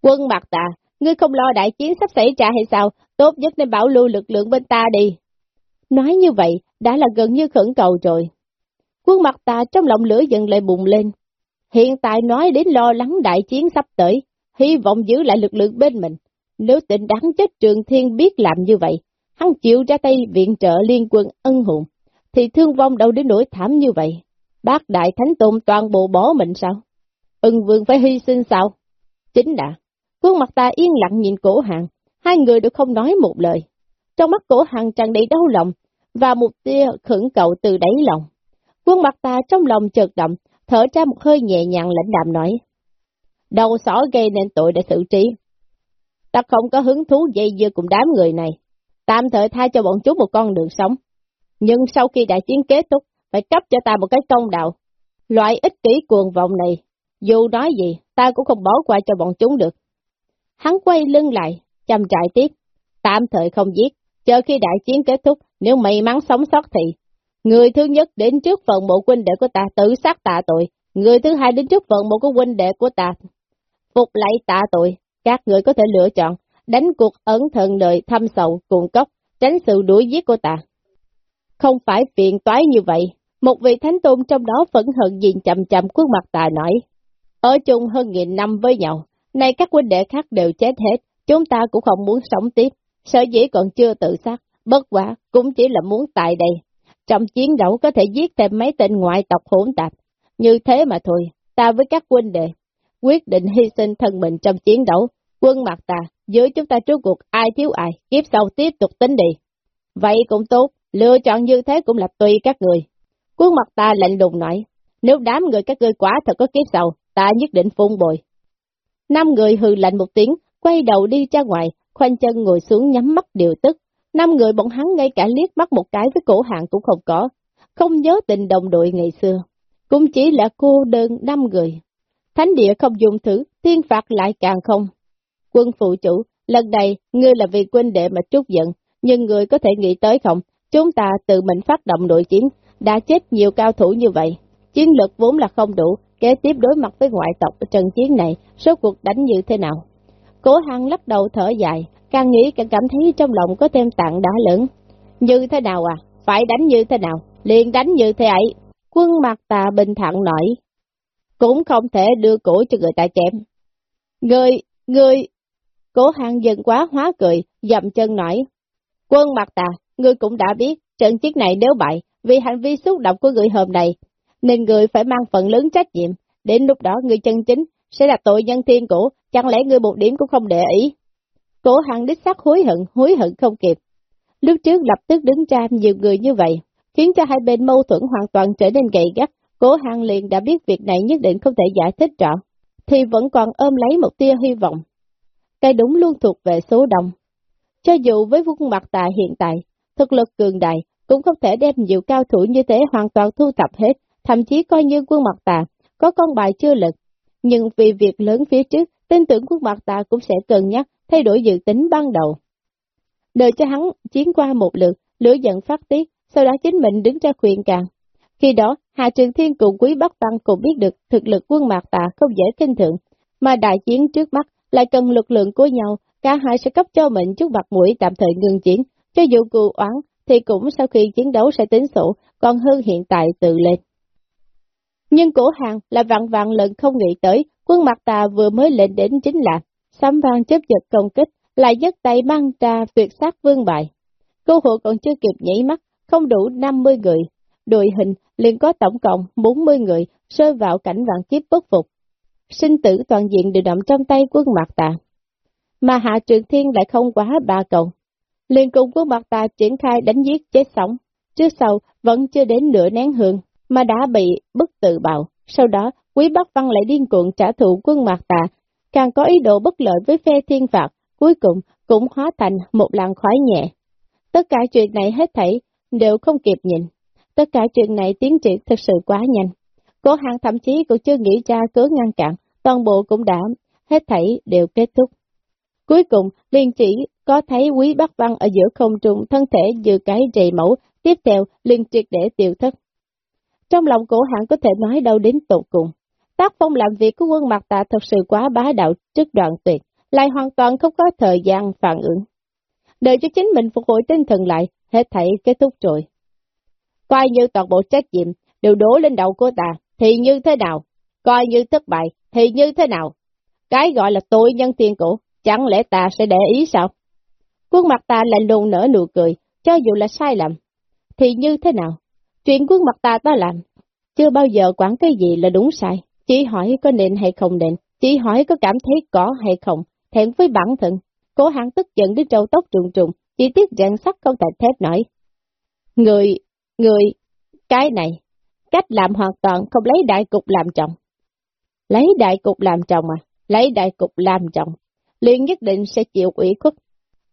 Quân mặt tà, ngươi không lo đại chiến sắp xảy ra hay sao? Tốt nhất nên bảo lưu lực lượng bên ta đi. Nói như vậy, đã là gần như khẩn cầu rồi. Quân mặt tà trong lòng lửa dần lại bùng lên. Hiện tại nói đến lo lắng đại chiến sắp tới, hy vọng giữ lại lực lượng bên mình. Nếu tình đáng chết Trường Thiên biết làm như vậy, hắn chịu ra tay viện trợ liên quân ân hùng, thì thương vong đâu đến nỗi thảm như vậy. Bác Đại Thánh Tôn toàn bộ bỏ mình sao? Ưng vương phải hy sinh sao? Chính đã, khuôn mặt ta yên lặng nhìn cổ hàng, hai người đều không nói một lời. Trong mắt cổ hàng tràn đầy đau lòng, và một tia khẩn cầu từ đáy lòng. Quân mặt ta trong lòng chợt động, thở ra một hơi nhẹ nhàng lãnh đạm nói đầu sỏ gây nên tội để xử trí. Ta không có hứng thú dây dưa cùng đám người này, tạm thời tha cho bọn chúng một con đường sống. Nhưng sau khi đại chiến kết thúc, phải cấp cho ta một cái công đạo. Loại ích kỷ cuồng vọng này, dù nói gì, ta cũng không bỏ qua cho bọn chúng được. Hắn quay lưng lại, chăm trại tiếp, tạm thời không giết, chờ khi đại chiến kết thúc, nếu may mắn sống sót thì, người thứ nhất đến trước phần mộ quân đệ của ta tự sát tạ tội, người thứ hai đến trước phần mộ của huynh đệ của ta phục lại tạ tội, các người có thể lựa chọn, đánh cuộc ẩn thận đợi thăm sầu, cùng cốc, tránh sự đuổi giết của ta. Không phải phiền toái như vậy, một vị thánh tôn trong đó phẫn hận nhìn chậm chậm khuôn mặt ta nói, ở chung hơn nghìn năm với nhau, Nay các huynh đệ khác đều chết hết, chúng ta cũng không muốn sống tiếp, sở dĩ còn chưa tự sát, bất quả cũng chỉ là muốn tại đây. Trong chiến đấu có thể giết thêm mấy tên ngoại tộc hỗn tạp, như thế mà thôi, ta với các huynh đệ, quyết định hy sinh thân mình trong chiến đấu, quân mặt ta, giữa chúng ta trước cuộc ai thiếu ai, kiếp sau tiếp tục tính đi. Vậy cũng tốt, lựa chọn như thế cũng là tùy các người. cuốn mặt ta lạnh lùng nói, nếu đám người các ngươi quá thật có kiếp sau, ta nhất định phun bồi. Năm người hừ lạnh một tiếng, quay đầu đi ra ngoài, khoanh chân ngồi xuống nhắm mắt điều tức. Năm người bọn hắn ngay cả liếc mắt một cái với cổ hạng cũng không có, không nhớ tình đồng đội ngày xưa. Cũng chỉ là cô đơn năm người. Thánh địa không dùng thử, thiên phạt lại càng không. Quân phụ chủ, lần này, ngươi là vì quân đệ mà trút giận, nhưng người có thể nghĩ tới không, chúng ta tự mình phát động nội chiến, đã chết nhiều cao thủ như vậy. Chiến lực vốn là không đủ, kế tiếp đối mặt với ngoại tộc trận chiến này, số cuộc đánh như thế nào? Cố hăng lắc đầu thở dài, càng nghĩ càng cảm thấy trong lòng có thêm tạng đá lớn. Như thế nào à? Phải đánh như thế nào? liền đánh như thế ấy. Quân mặt tà bình thẳng nổi. Cũng không thể đưa cổ cho người ta chém. Người, người... Cố hàng dần quá hóa cười, dậm chân nói: Quân mặt tà, ngươi cũng đã biết, trận chiến này nếu bại, vì hành vi xúc động của người hôm nay, nên người phải mang phần lớn trách nhiệm, đến lúc đó người chân chính sẽ là tội nhân thiên cổ, chẳng lẽ người một điểm cũng không để ý. Cổ hằng đích sắc hối hận, hối hận không kịp. Lúc trước lập tức đứng ra nhiều người như vậy, khiến cho hai bên mâu thuẫn hoàn toàn trở nên gay gắt, cố hằng liền đã biết việc này nhất định không thể giải thích rõ, thì vẫn còn ôm lấy một tia hy vọng. Cái đúng luôn thuộc về số đông. Cho dù với vuông mặt tà hiện tại, thực lực cường đại, cũng không thể đem nhiều cao thủ như thế hoàn toàn thu thập hết, thậm chí coi như quân mặt tà, có con bài chưa lực. Nhưng vì việc lớn phía trước, tin tưởng quân mặt tà cũng sẽ cân nhắc thay đổi dự tính ban đầu. Đợi cho hắn chiến qua một lượt, lửa giận phát tiết, sau đó chính mình đứng ra khuyên càng. Khi đó, Hà Trường Thiên cùng Quý Bắc Tăng cũng biết được thực lực quân mạc tà không dễ kinh thượng, mà đại chiến trước mắt lại cần lực lượng của nhau, cả hai sẽ cấp cho mình chút mặt mũi tạm thời ngừng chiến, cho dù cù oán thì cũng sau khi chiến đấu sẽ tính sổ, còn hơn hiện tại tự lên. Nhưng cổ hàng là vạn vạn lần không nghĩ tới, quân mặt tà vừa mới lên đến chính là, sám vang chấp giật công kích, lại dứt tay mang ra tuyệt sát vương bại. Cô hộ còn chưa kịp nhảy mắt, không đủ 50 người, đội hình liền có tổng cộng 40 người rơi vào cảnh vạn kiếp bất phục. Sinh tử toàn diện đều nằm trong tay quân Mạc tà. Mà Hạ Trường Thiên lại không quá ba cầu. Liền cùng quân Mạc tà triển khai đánh giết chết sống, trước sau vẫn chưa đến nửa nén hương, mà đã bị bức tự bạo. Sau đó, Quý Bắc Văn lại điên cuộn trả thù quân Mạc tà, càng có ý đồ bất lợi với phe thiên phạt, cuối cùng cũng hóa thành một làn khói nhẹ. Tất cả chuyện này hết thảy đều không kịp nhìn. Tất cả chuyện này tiến triển thật sự quá nhanh. Cố hàng thậm chí cũng chưa nghĩ ra cớ ngăn cản, toàn bộ cũng đã, hết thảy đều kết thúc. Cuối cùng, liền chỉ có thấy quý bắc văn ở giữa không trung thân thể như cái trì mẫu, tiếp theo liền triệt để tiêu thất. Trong lòng cổ hạng có thể nói đâu đến tột cùng. Tác phong làm việc của quân mặt tạ thật sự quá bá đạo trước đoạn tuyệt, lại hoàn toàn không có thời gian phản ứng. Đợi cho chính mình phục hồi tinh thần lại, hết thảy kết thúc rồi. Coi như toàn bộ trách nhiệm đều đổ lên đầu của ta, thì như thế nào? Coi như thất bại, thì như thế nào? Cái gọi là tội nhân tiền cổ, chẳng lẽ ta sẽ để ý sao? Quân mặt ta lạnh lùng nở nụ cười, cho dù là sai lầm, thì như thế nào? Chuyện quân mặt ta ta làm, chưa bao giờ quản cái gì là đúng sai, chỉ hỏi có nên hay không nên, chỉ hỏi có cảm thấy có hay không, thẹn với bản thân. Cố hãng tức giận đến trâu tóc trùng trùng, chỉ tiếc rèn sắt không thể thép nổi. Người, người, cái này, cách làm hoàn toàn không lấy đại cục làm trọng. Lấy đại cục làm chồng à, lấy đại cục làm chồng, liền nhất định sẽ chịu ủy khuất.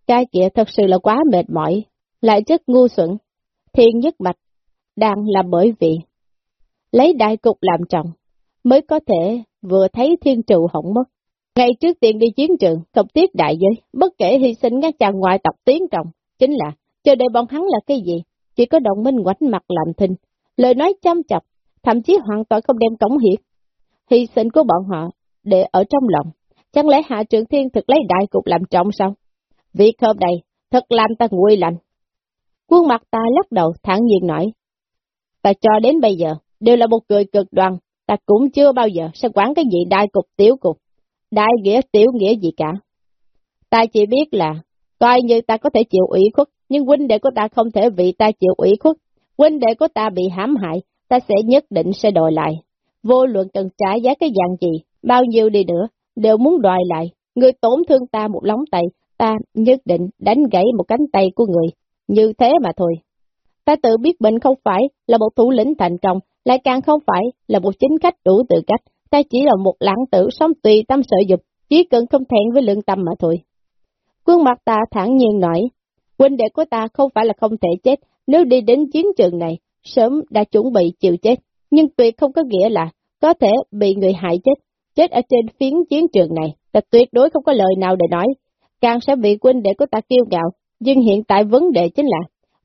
Cái kia thật sự là quá mệt mỏi, lại rất ngu xuẩn, thiên nhất mạch, đang là bởi vì. Lấy đại cục làm chồng, mới có thể vừa thấy thiên trụ hỏng mất. Ngay trước tiên đi chiến trường, không tiếc đại giới, bất kể hy sinh các chàng ngoại tộc tiến trọng, chính là, chờ đợi bọn hắn là cái gì, chỉ có đồng minh quánh mặt làm thinh, lời nói chăm chọc, thậm chí hoàn toàn không đem cống hiệp. Hy sinh của bọn họ, để ở trong lòng, chẳng lẽ Hạ Trường Thiên thực lấy đại cục làm trọng sao? Việc hôm nay thật làm ta nguôi lạnh. Quân mặt ta lắc đầu thẳng nhiên nói, ta cho đến bây giờ, đều là một người cực đoan, ta cũng chưa bao giờ sẽ quản cái gì đại cục tiểu cục. đại nghĩa tiểu nghĩa gì cả. Ta chỉ biết là, coi như ta có thể chịu ủy khuất, nhưng huynh đệ của ta không thể vì ta chịu ủy khuất. Huynh đệ của ta bị hãm hại, ta sẽ nhất định sẽ đòi lại. Vô luận cần trả giá cái dạng gì, bao nhiêu đi nữa, đều muốn đòi lại. Người tổn thương ta một lóng tay, ta nhất định đánh gãy một cánh tay của người. Như thế mà thôi. Ta tự biết mình không phải là một thủ lĩnh thành công, lại càng không phải là một chính khách đủ tự cách. Ta chỉ là một lãng tử sống tùy tâm sở dục, chỉ cần không thẹn với lương tâm mà thôi. Quân mặt ta thẳng nhiên nói, huynh đệ của ta không phải là không thể chết, nếu đi đến chiến trường này, sớm đã chuẩn bị chịu chết, nhưng tuyệt không có nghĩa là có thể bị người hại chết, chết ở trên phiến chiến trường này, ta tuyệt đối không có lời nào để nói, càng sẽ bị quân đệ của ta kiêu ngạo, nhưng hiện tại vấn đề chính là,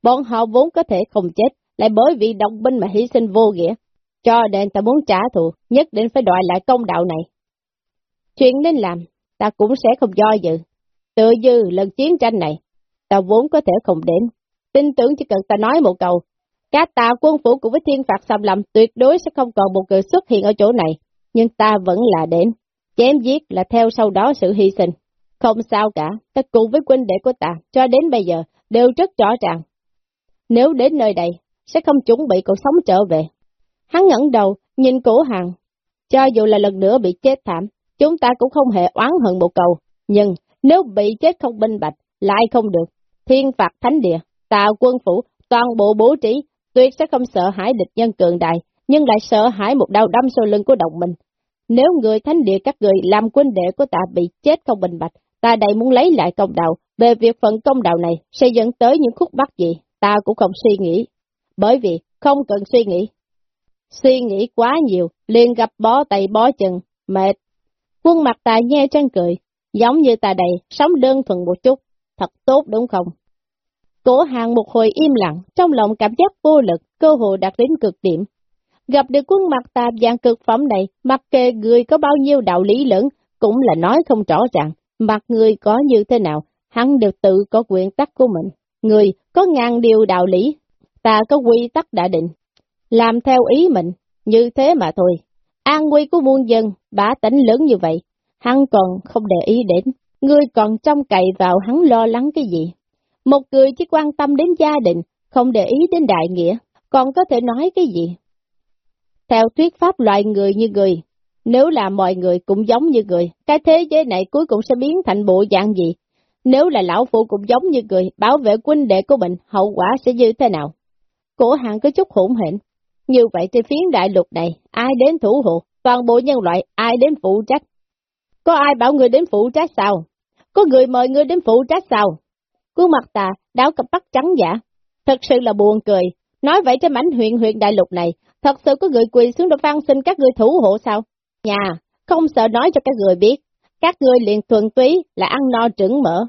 bọn họ vốn có thể không chết, lại bởi vì đồng binh mà hy sinh vô nghĩa, cho nên ta muốn trả thù, nhất định phải đòi lại công đạo này. Chuyện nên làm, ta cũng sẽ không do dự. Tự dư lần chiến tranh này, ta vốn có thể không đến. Tin tưởng chỉ cần ta nói một câu, các tà quân phủ cùng với thiên phạt xâm lầm tuyệt đối sẽ không còn một người xuất hiện ở chỗ này, nhưng ta vẫn là đến. Chém giết là theo sau đó sự hy sinh. Không sao cả, ta cùng với quân đệ của ta, cho đến bây giờ, đều rất rõ ràng. Nếu đến nơi đây, sẽ không chuẩn bị cuộc sống trở về. Hắn ngẩng đầu, nhìn cổ hàng. Cho dù là lần nữa bị chết thảm, chúng ta cũng không hề oán hận một cầu. Nhưng, nếu bị chết không binh bạch, lại không được. Thiên phạt thánh địa, tạo quân phủ, toàn bộ bố trí, tuyệt sẽ không sợ hãi địch nhân cường đại, nhưng lại sợ hãi một đau đâm sau lưng của đồng minh. Nếu người thánh địa các người làm quân đệ của ta bị chết không bình bạch, ta đây muốn lấy lại công đạo, về việc phận công đạo này sẽ dẫn tới những khúc mắc gì, ta cũng không suy nghĩ. Bởi vì không cần suy nghĩ. Suy nghĩ quá nhiều, liền gặp bó tay bó chân, mệt. Quân mặt ta nhe chân cười, giống như ta đây, sống đơn thuần một chút, thật tốt đúng không? Cổ hàng một hồi im lặng, trong lòng cảm giác vô lực, cơ hội đạt đến cực điểm. Gặp được quân mặt tà dạng cực phẩm này, mặc kệ người có bao nhiêu đạo lý lớn, cũng là nói không rõ ràng, mặt người có như thế nào, hắn đều tự có quyền tắc của mình. Người có ngàn điều đạo lý, ta có quy tắc đã định, làm theo ý mình, như thế mà thôi. An nguy của muôn dân, bá tánh lớn như vậy, hắn còn không để ý đến, ngươi còn trong cậy vào hắn lo lắng cái gì. Một người chỉ quan tâm đến gia đình, không để ý đến đại nghĩa, còn có thể nói cái gì? Theo thuyết pháp loại người như người, nếu là mọi người cũng giống như người, cái thế giới này cuối cùng sẽ biến thành bộ dạng gì? Nếu là lão phụ cũng giống như người, bảo vệ quân đệ của mình, hậu quả sẽ như thế nào? Cổ hạng có chút hỗn hển. Như vậy trên phiến đại lục này, ai đến thủ hộ, toàn bộ nhân loại, ai đến phụ trách? Có ai bảo người đến phụ trách sao? Có người mời người đến phụ trách sao? Khuôn mặt tà, đáo cặp bắt trắng giả. Thật sự là buồn cười. Nói vậy trên mảnh huyện huyện đại lục này, thật sự có người quỳ xuống để văn xin các người thủ hộ sao? Nhà, không sợ nói cho các người biết. Các người liền thuần túy là ăn no trứng mỡ.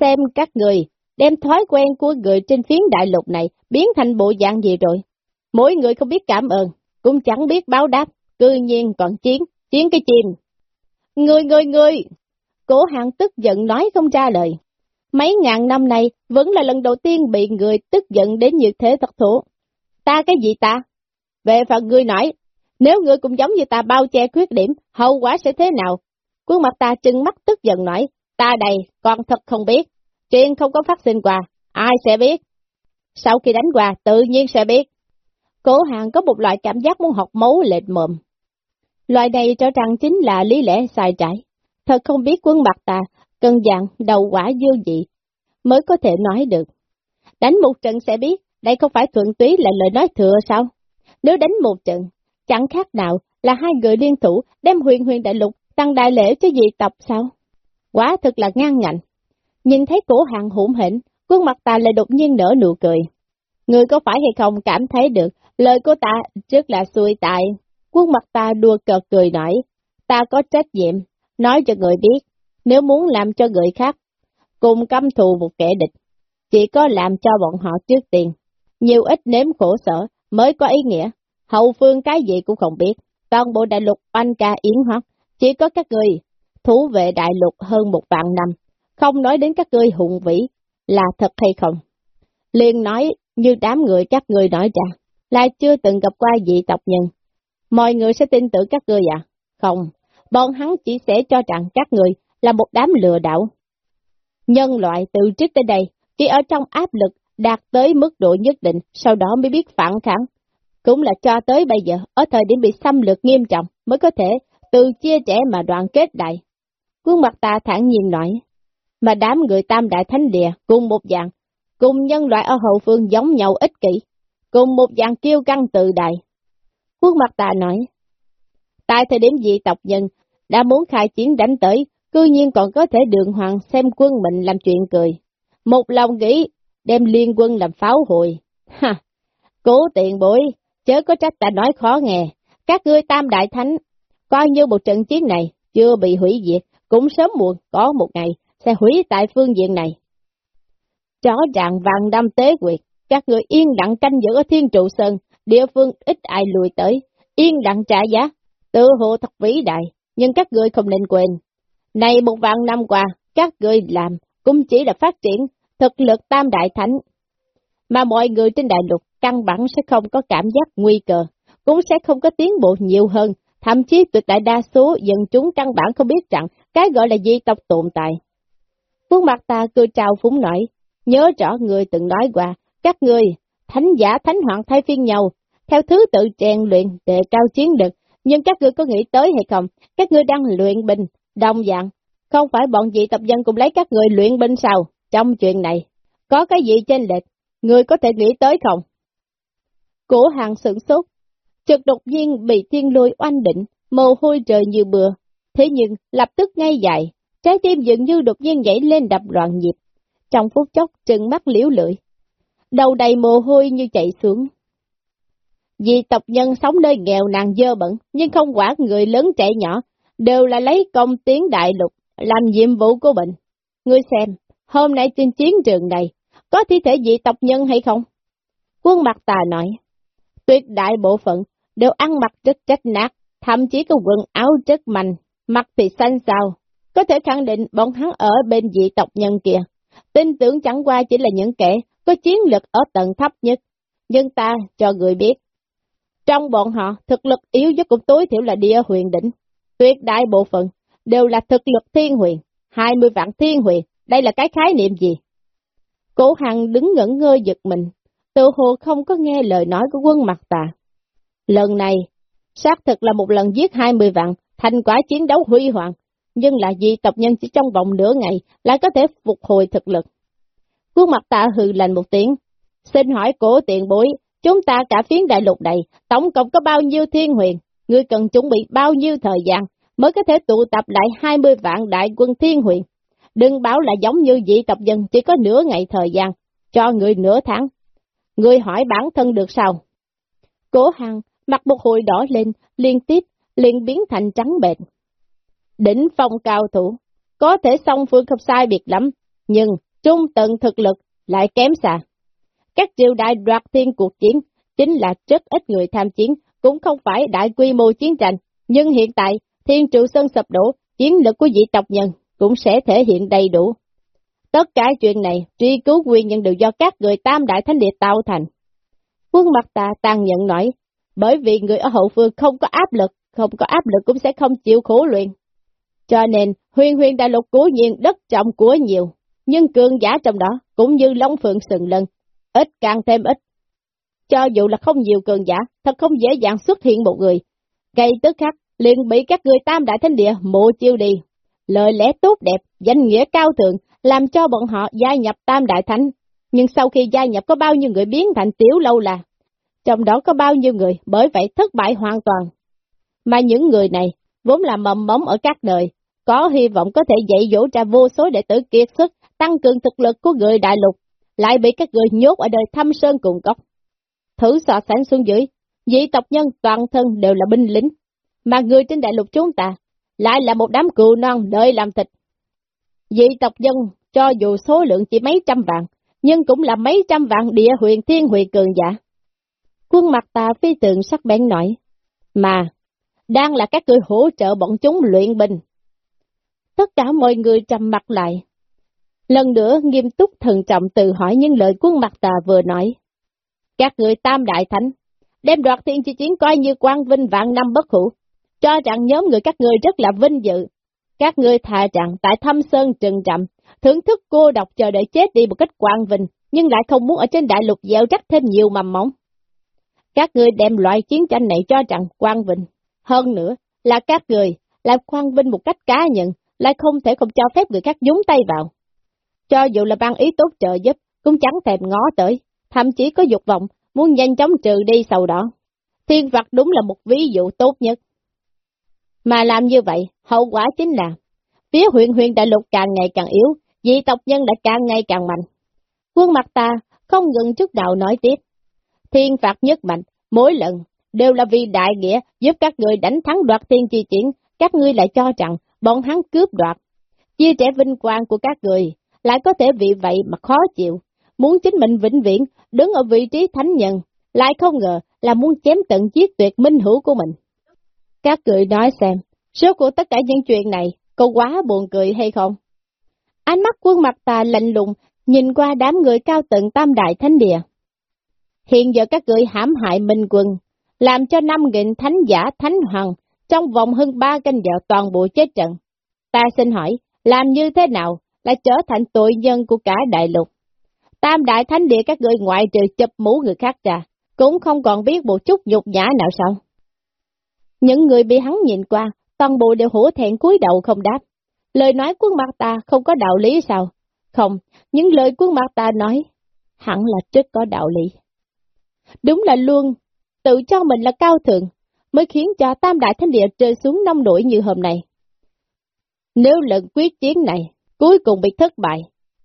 Xem các người đem thói quen của người trên phiến đại lục này biến thành bộ dạng gì rồi. Mỗi người không biết cảm ơn, cũng chẳng biết báo đáp, cư nhiên còn chiến, chiến cái chim. Người người người! Cổ hạng tức giận nói không ra lời. Mấy ngàn năm này vẫn là lần đầu tiên bị người tức giận đến như thế thật thủ. Ta cái gì ta? Về phần ngươi nói, nếu ngươi cũng giống như ta bao che khuyết điểm, hậu quả sẽ thế nào? Quân mặt ta chừng mắt tức giận nói, ta đây, con thật không biết. Chuyện không có phát sinh qua, ai sẽ biết? Sau khi đánh quà, tự nhiên sẽ biết. Cổ hàng có một loại cảm giác muốn học máu lệch mồm. Loại này cho rằng chính là lý lẽ sai trái. Thật không biết quân mặt ta cân dặn đầu quả dư dị, mới có thể nói được. Đánh một trận sẽ biết, đây không phải thuận túy là lời nói thừa sao? Nếu đánh một trận, chẳng khác nào là hai người liên thủ đem huyền huyền đại lục tăng đại lễ cho dị tộc sao? Quá thật là ngang ngạnh. Nhìn thấy cổ hàng hụm hỉnh, khuôn mặt ta lại đột nhiên nở nụ cười. Người có phải hay không cảm thấy được, lời của ta trước là xui tại. Khuôn mặt ta đua cợt cười nói, ta có trách nhiệm, nói cho người biết, nếu muốn làm cho người khác cùng căm thù một kẻ địch, chỉ có làm cho bọn họ trước tiền, nhiều ít nếm khổ sở mới có ý nghĩa, hậu phương cái gì cũng không biết, toàn bộ đại lục oanh ca yến hoác, chỉ có các người thú vệ đại lục hơn một vạn năm, không nói đến các ngươi hùng vĩ là thật hay không. Liên nói như đám người các người nói ra, là chưa từng gặp qua dị tộc nhân. Mọi người sẽ tin tưởng các ngươi à? Không, bọn hắn chỉ sẽ cho rằng các người là một đám lừa đảo. Nhân loại từ trước tới đây, chỉ ở trong áp lực đạt tới mức độ nhất định, sau đó mới biết phản kháng. Cũng là cho tới bây giờ, ở thời điểm bị xâm lược nghiêm trọng, mới có thể từ chia trẻ mà đoàn kết lại. Quân mặt ta thản nhiên nói, mà đám người tam đại thánh địa cùng một dạng, cùng nhân loại ở hậu phương giống nhau ích kỷ, cùng một dạng kiêu căng tự đại. Quân mặt ta nói, tại thời điểm dị tộc nhân đã muốn khai chiến đánh tới, cư nhiên còn có thể đường hoàng xem quân mình làm chuyện cười. Một lòng nghĩ đem liên quân làm pháo hồi. Ha! Cố tiện bối, chớ có trách ta nói khó nghe. Các ngươi tam đại thánh, coi như một trận chiến này chưa bị hủy diệt, cũng sớm muộn có một ngày sẽ hủy tại phương diện này. Chó ràng vàng đâm tế quyệt, các người yên lặng canh giữ ở thiên trụ sơn, địa phương ít ai lùi tới, yên lặng trả giá, tự hộ thật vĩ đại, nhưng các người không nên quên. Này một vạn năm qua, các người làm cũng chỉ là phát triển thực lực tam đại thánh, mà mọi người trên đại lục căn bản sẽ không có cảm giác nguy cơ, cũng sẽ không có tiến bộ nhiều hơn, thậm chí tuyệt đại đa số dân chúng căn bản không biết rằng cái gọi là di tộc tồn tại. Khuôn mặt ta cười trào phúng nói, nhớ rõ người từng nói qua, các người, thánh giả thánh hoàng thay phiên nhau, theo thứ tự rèn luyện để cao chiến lực, nhưng các ngươi có nghĩ tới hay không, các ngươi đang luyện binh, đồng dạng, không phải bọn dị tập dân cùng lấy các người luyện binh sao, trong chuyện này, có cái gì trên lệch, người có thể nghĩ tới không? Cổ hàng sửng sốt, chợt đột nhiên bị thiên lôi oanh định, mồ hôi trời như bừa, thế nhưng lập tức ngay dại, trái tim dường như đột nhiên nhảy lên đập loạn nhịp, trong phút chốc trừng mắt liễu lưỡi, đầu đầy mồ hôi như chạy xuống. Vì tộc nhân sống nơi nghèo nàn dơ bẩn, nhưng không quả người lớn trẻ nhỏ, đều là lấy công tiến đại lục, làm nhiệm vụ của mình. Ngươi xem, hôm nay trên chiến trường này, có thi thể dị tộc nhân hay không? Quân mặt tà nói, tuyệt đại bộ phận đều ăn mặc rất trách nát, thậm chí có quần áo rất mạnh, mặt thì xanh xao. Có thể khẳng định bọn hắn ở bên dị tộc nhân kia. Tin tưởng chẳng qua chỉ là những kẻ có chiến lực ở tầng thấp nhất. Nhưng ta cho người biết, trong bọn họ, thực lực yếu nhất cũng tối thiểu là địa huyền đỉnh. Tuyệt đại bộ phận đều là thực lực thiên huyền, 20 vạn thiên huyền, đây là cái khái niệm gì? Cổ Hằng đứng ngẩn ngơ giật mình, tự hồ không có nghe lời nói của quân mặt tà. Lần này, xác thực là một lần giết 20 vạn, thành quả chiến đấu huy hoàng, nhưng là vì tộc nhân chỉ trong vòng nửa ngày lại có thể phục hồi thực lực. Quân mặt tà hừ lành một tiếng, xin hỏi cổ tiện bối, chúng ta cả phiến đại lục này, tổng cộng có bao nhiêu thiên huyền, ngươi cần chuẩn bị bao nhiêu thời gian mới có thể tụ tập lại 20 vạn đại quân thiên huyền. Đừng bảo là giống như dị tộc dân chỉ có nửa ngày thời gian, cho người nửa tháng. Người hỏi bản thân được sao? Cố Hằng mặt một hồi đỏ lên, liên tiếp, liền biến thành trắng bệnh. Đỉnh phong cao thủ, có thể song phương không sai biệt lắm, nhưng trung tận thực lực lại kém xa. Các triều đại đoạt thiên cuộc chiến chính là rất ít người tham chiến, cũng không phải đại quy mô chiến tranh, nhưng hiện tại thiên trụ sơn sập đổ, chiến lực của dị tộc nhân cũng sẽ thể hiện đầy đủ. Tất cả chuyện này, truy cứu nguyên nhân đều do các người tam đại thánh địa tạo thành. Quân mặt ta tàn nhận nói, bởi vì người ở hậu phương không có áp lực, không có áp lực cũng sẽ không chịu khổ luyện. Cho nên, huyền huyền đại lục cố nhiên đất trọng của nhiều, nhưng cường giả trong đó cũng như Long Phượng sừng lân, ít càng thêm ít. Cho dù là không nhiều cường giả, thật không dễ dàng xuất hiện một người. Cây tức khắc, liền bị các người tam đại thánh địa mộ chiêu đi. Lời lẽ tốt đẹp, danh nghĩa cao thượng, làm cho bọn họ gia nhập tam đại thánh. Nhưng sau khi gia nhập có bao nhiêu người biến thành tiểu lâu là, trong đó có bao nhiêu người bởi vậy thất bại hoàn toàn. Mà những người này vốn là mầm mống ở các đời, có hy vọng có thể dạy dỗ ra vô số đệ tử kiệt sức, tăng cường thực lực của người đại lục, lại bị các người nhốt ở đời thăm sơn cùng cốc. Thử so sánh xuống dưới, dị tộc nhân toàn thân đều là binh lính, mà người trên đại lục chúng ta lại là một đám cừu non đợi làm thịt. Dị tộc nhân cho dù số lượng chỉ mấy trăm vạn, nhưng cũng là mấy trăm vạn địa huyền thiên huyền cường giả. Quân mặt tà phi tượng sắc bén nổi, mà, đang là các người hỗ trợ bọn chúng luyện binh. Tất cả mọi người trầm mặt lại. Lần nữa nghiêm túc thần trọng tự hỏi những lời quân mặt tà vừa nói. Các người tam đại thánh, đem đoạt thiên chi chiến coi như quan vinh vạn năm bất hủ, cho rằng nhóm người các người rất là vinh dự. Các người thà rằng tại thâm sơn trừng trầm, thưởng thức cô độc chờ đợi chết đi một cách quang vinh, nhưng lại không muốn ở trên đại lục gieo rắc thêm nhiều mầm móng. Các người đem loại chiến tranh này cho rằng quang vinh. Hơn nữa là các người làm quang vinh một cách cá nhân, lại không thể không cho phép người khác nhúng tay vào. Cho dù là ban ý tốt trợ giúp, cũng chẳng thèm ngó tới, thậm chí có dục vọng, muốn nhanh chóng trừ đi sau đó. Thiên vật đúng là một ví dụ tốt nhất. Mà làm như vậy, hậu quả chính là, phía huyện huyện đại lục càng ngày càng yếu, dị tộc nhân đã càng ngày càng mạnh. Quân mặt ta không ngừng trước đầu nói tiếp. Thiên phạt nhất mạnh, mỗi lần, đều là vì đại nghĩa giúp các người đánh thắng đoạt thiên chi chiến, các ngươi lại cho rằng bọn hắn cướp đoạt. Chia trẻ vinh quang của các người, lại có thể vì vậy mà khó chịu, muốn chính mình vĩnh viễn đứng ở vị trí thánh nhân, lại không ngờ là muốn chém tận giết tuyệt minh hữu của mình. Các cười nói xem, số của tất cả những chuyện này có quá buồn cười hay không? Ánh mắt quân mặt tà lạnh lùng, nhìn qua đám người cao tận tam đại thánh địa. Hiện giờ các người hãm hại minh quân, làm cho năm nghìn thánh giả thánh hoàng trong vòng hơn ba canh giờ toàn bộ chết trận. Ta xin hỏi, làm như thế nào lại trở thành tội nhân của cả đại lục? Tam đại thánh địa các người ngoại trừ chụp mũ người khác ra, cũng không còn biết một chút nhục nhã nào sao? Những người bị hắn nhìn qua, toàn bộ đều hổ thẹn cúi đầu không đáp. Lời nói quân mặt ta không có đạo lý sao? Không, những lời quân mặt ta nói, hẳn là rất có đạo lý. Đúng là luôn, tự cho mình là cao thượng, mới khiến cho tam đại thánh địa rơi xuống nông nổi như hôm nay. Nếu lần quyết chiến này cuối cùng bị thất bại,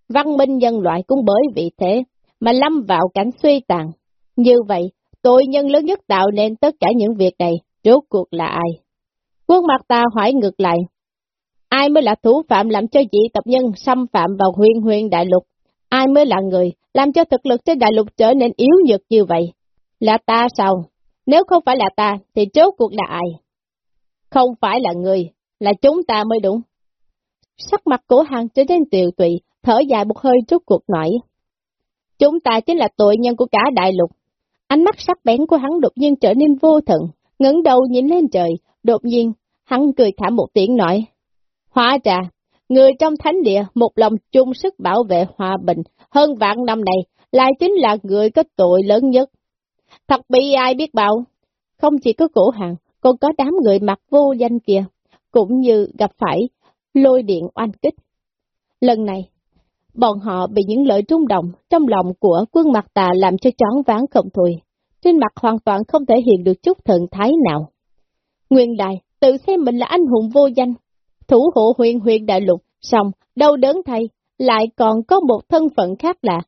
văn minh nhân loại cũng bởi vì thế mà lâm vào cảnh suy tàn. Như vậy, tội nhân lớn nhất tạo nên tất cả những việc này, rốt cuộc là ai? Quân mặt ta hỏi ngược lại, ai mới là thủ phạm làm cho dị tập nhân xâm phạm vào huyền huyền đại lục? Ai mới là người làm cho thực lực trên đại lục trở nên yếu nhược như vậy? Là ta sao? Nếu không phải là ta, thì rốt cuộc là ai? Không phải là người, là chúng ta mới đúng. Sắc mặt của hàng trở nên tiều tụy, thở dài một hơi trước cuộc nổi. Chúng ta chính là tội nhân của cả đại lục. Ánh mắt sắc bén của hắn đột nhiên trở nên vô thận, ngẩng đầu nhìn lên trời, đột nhiên, hắn cười thảm một tiếng nói. Hóa ra, người trong thánh địa một lòng chung sức bảo vệ hòa bình hơn vạn năm này, lại chính là người có tội lớn nhất. Thật bị ai biết bao. Không chỉ có cổ hàng, còn có đám người mặc vô danh kia, cũng như gặp phải lôi điện oanh kích. Lần này, bọn họ bị những lời trung động trong lòng của quân mặt tà làm cho chóng ván không thôi. Trên mặt hoàn toàn không thể hiện được chút thần thái nào. Nguyên đại, tự xem mình là anh hùng vô danh, thủ hộ huyền huyền đại lục, xong, đau đớn thay, lại còn có một thân phận khác là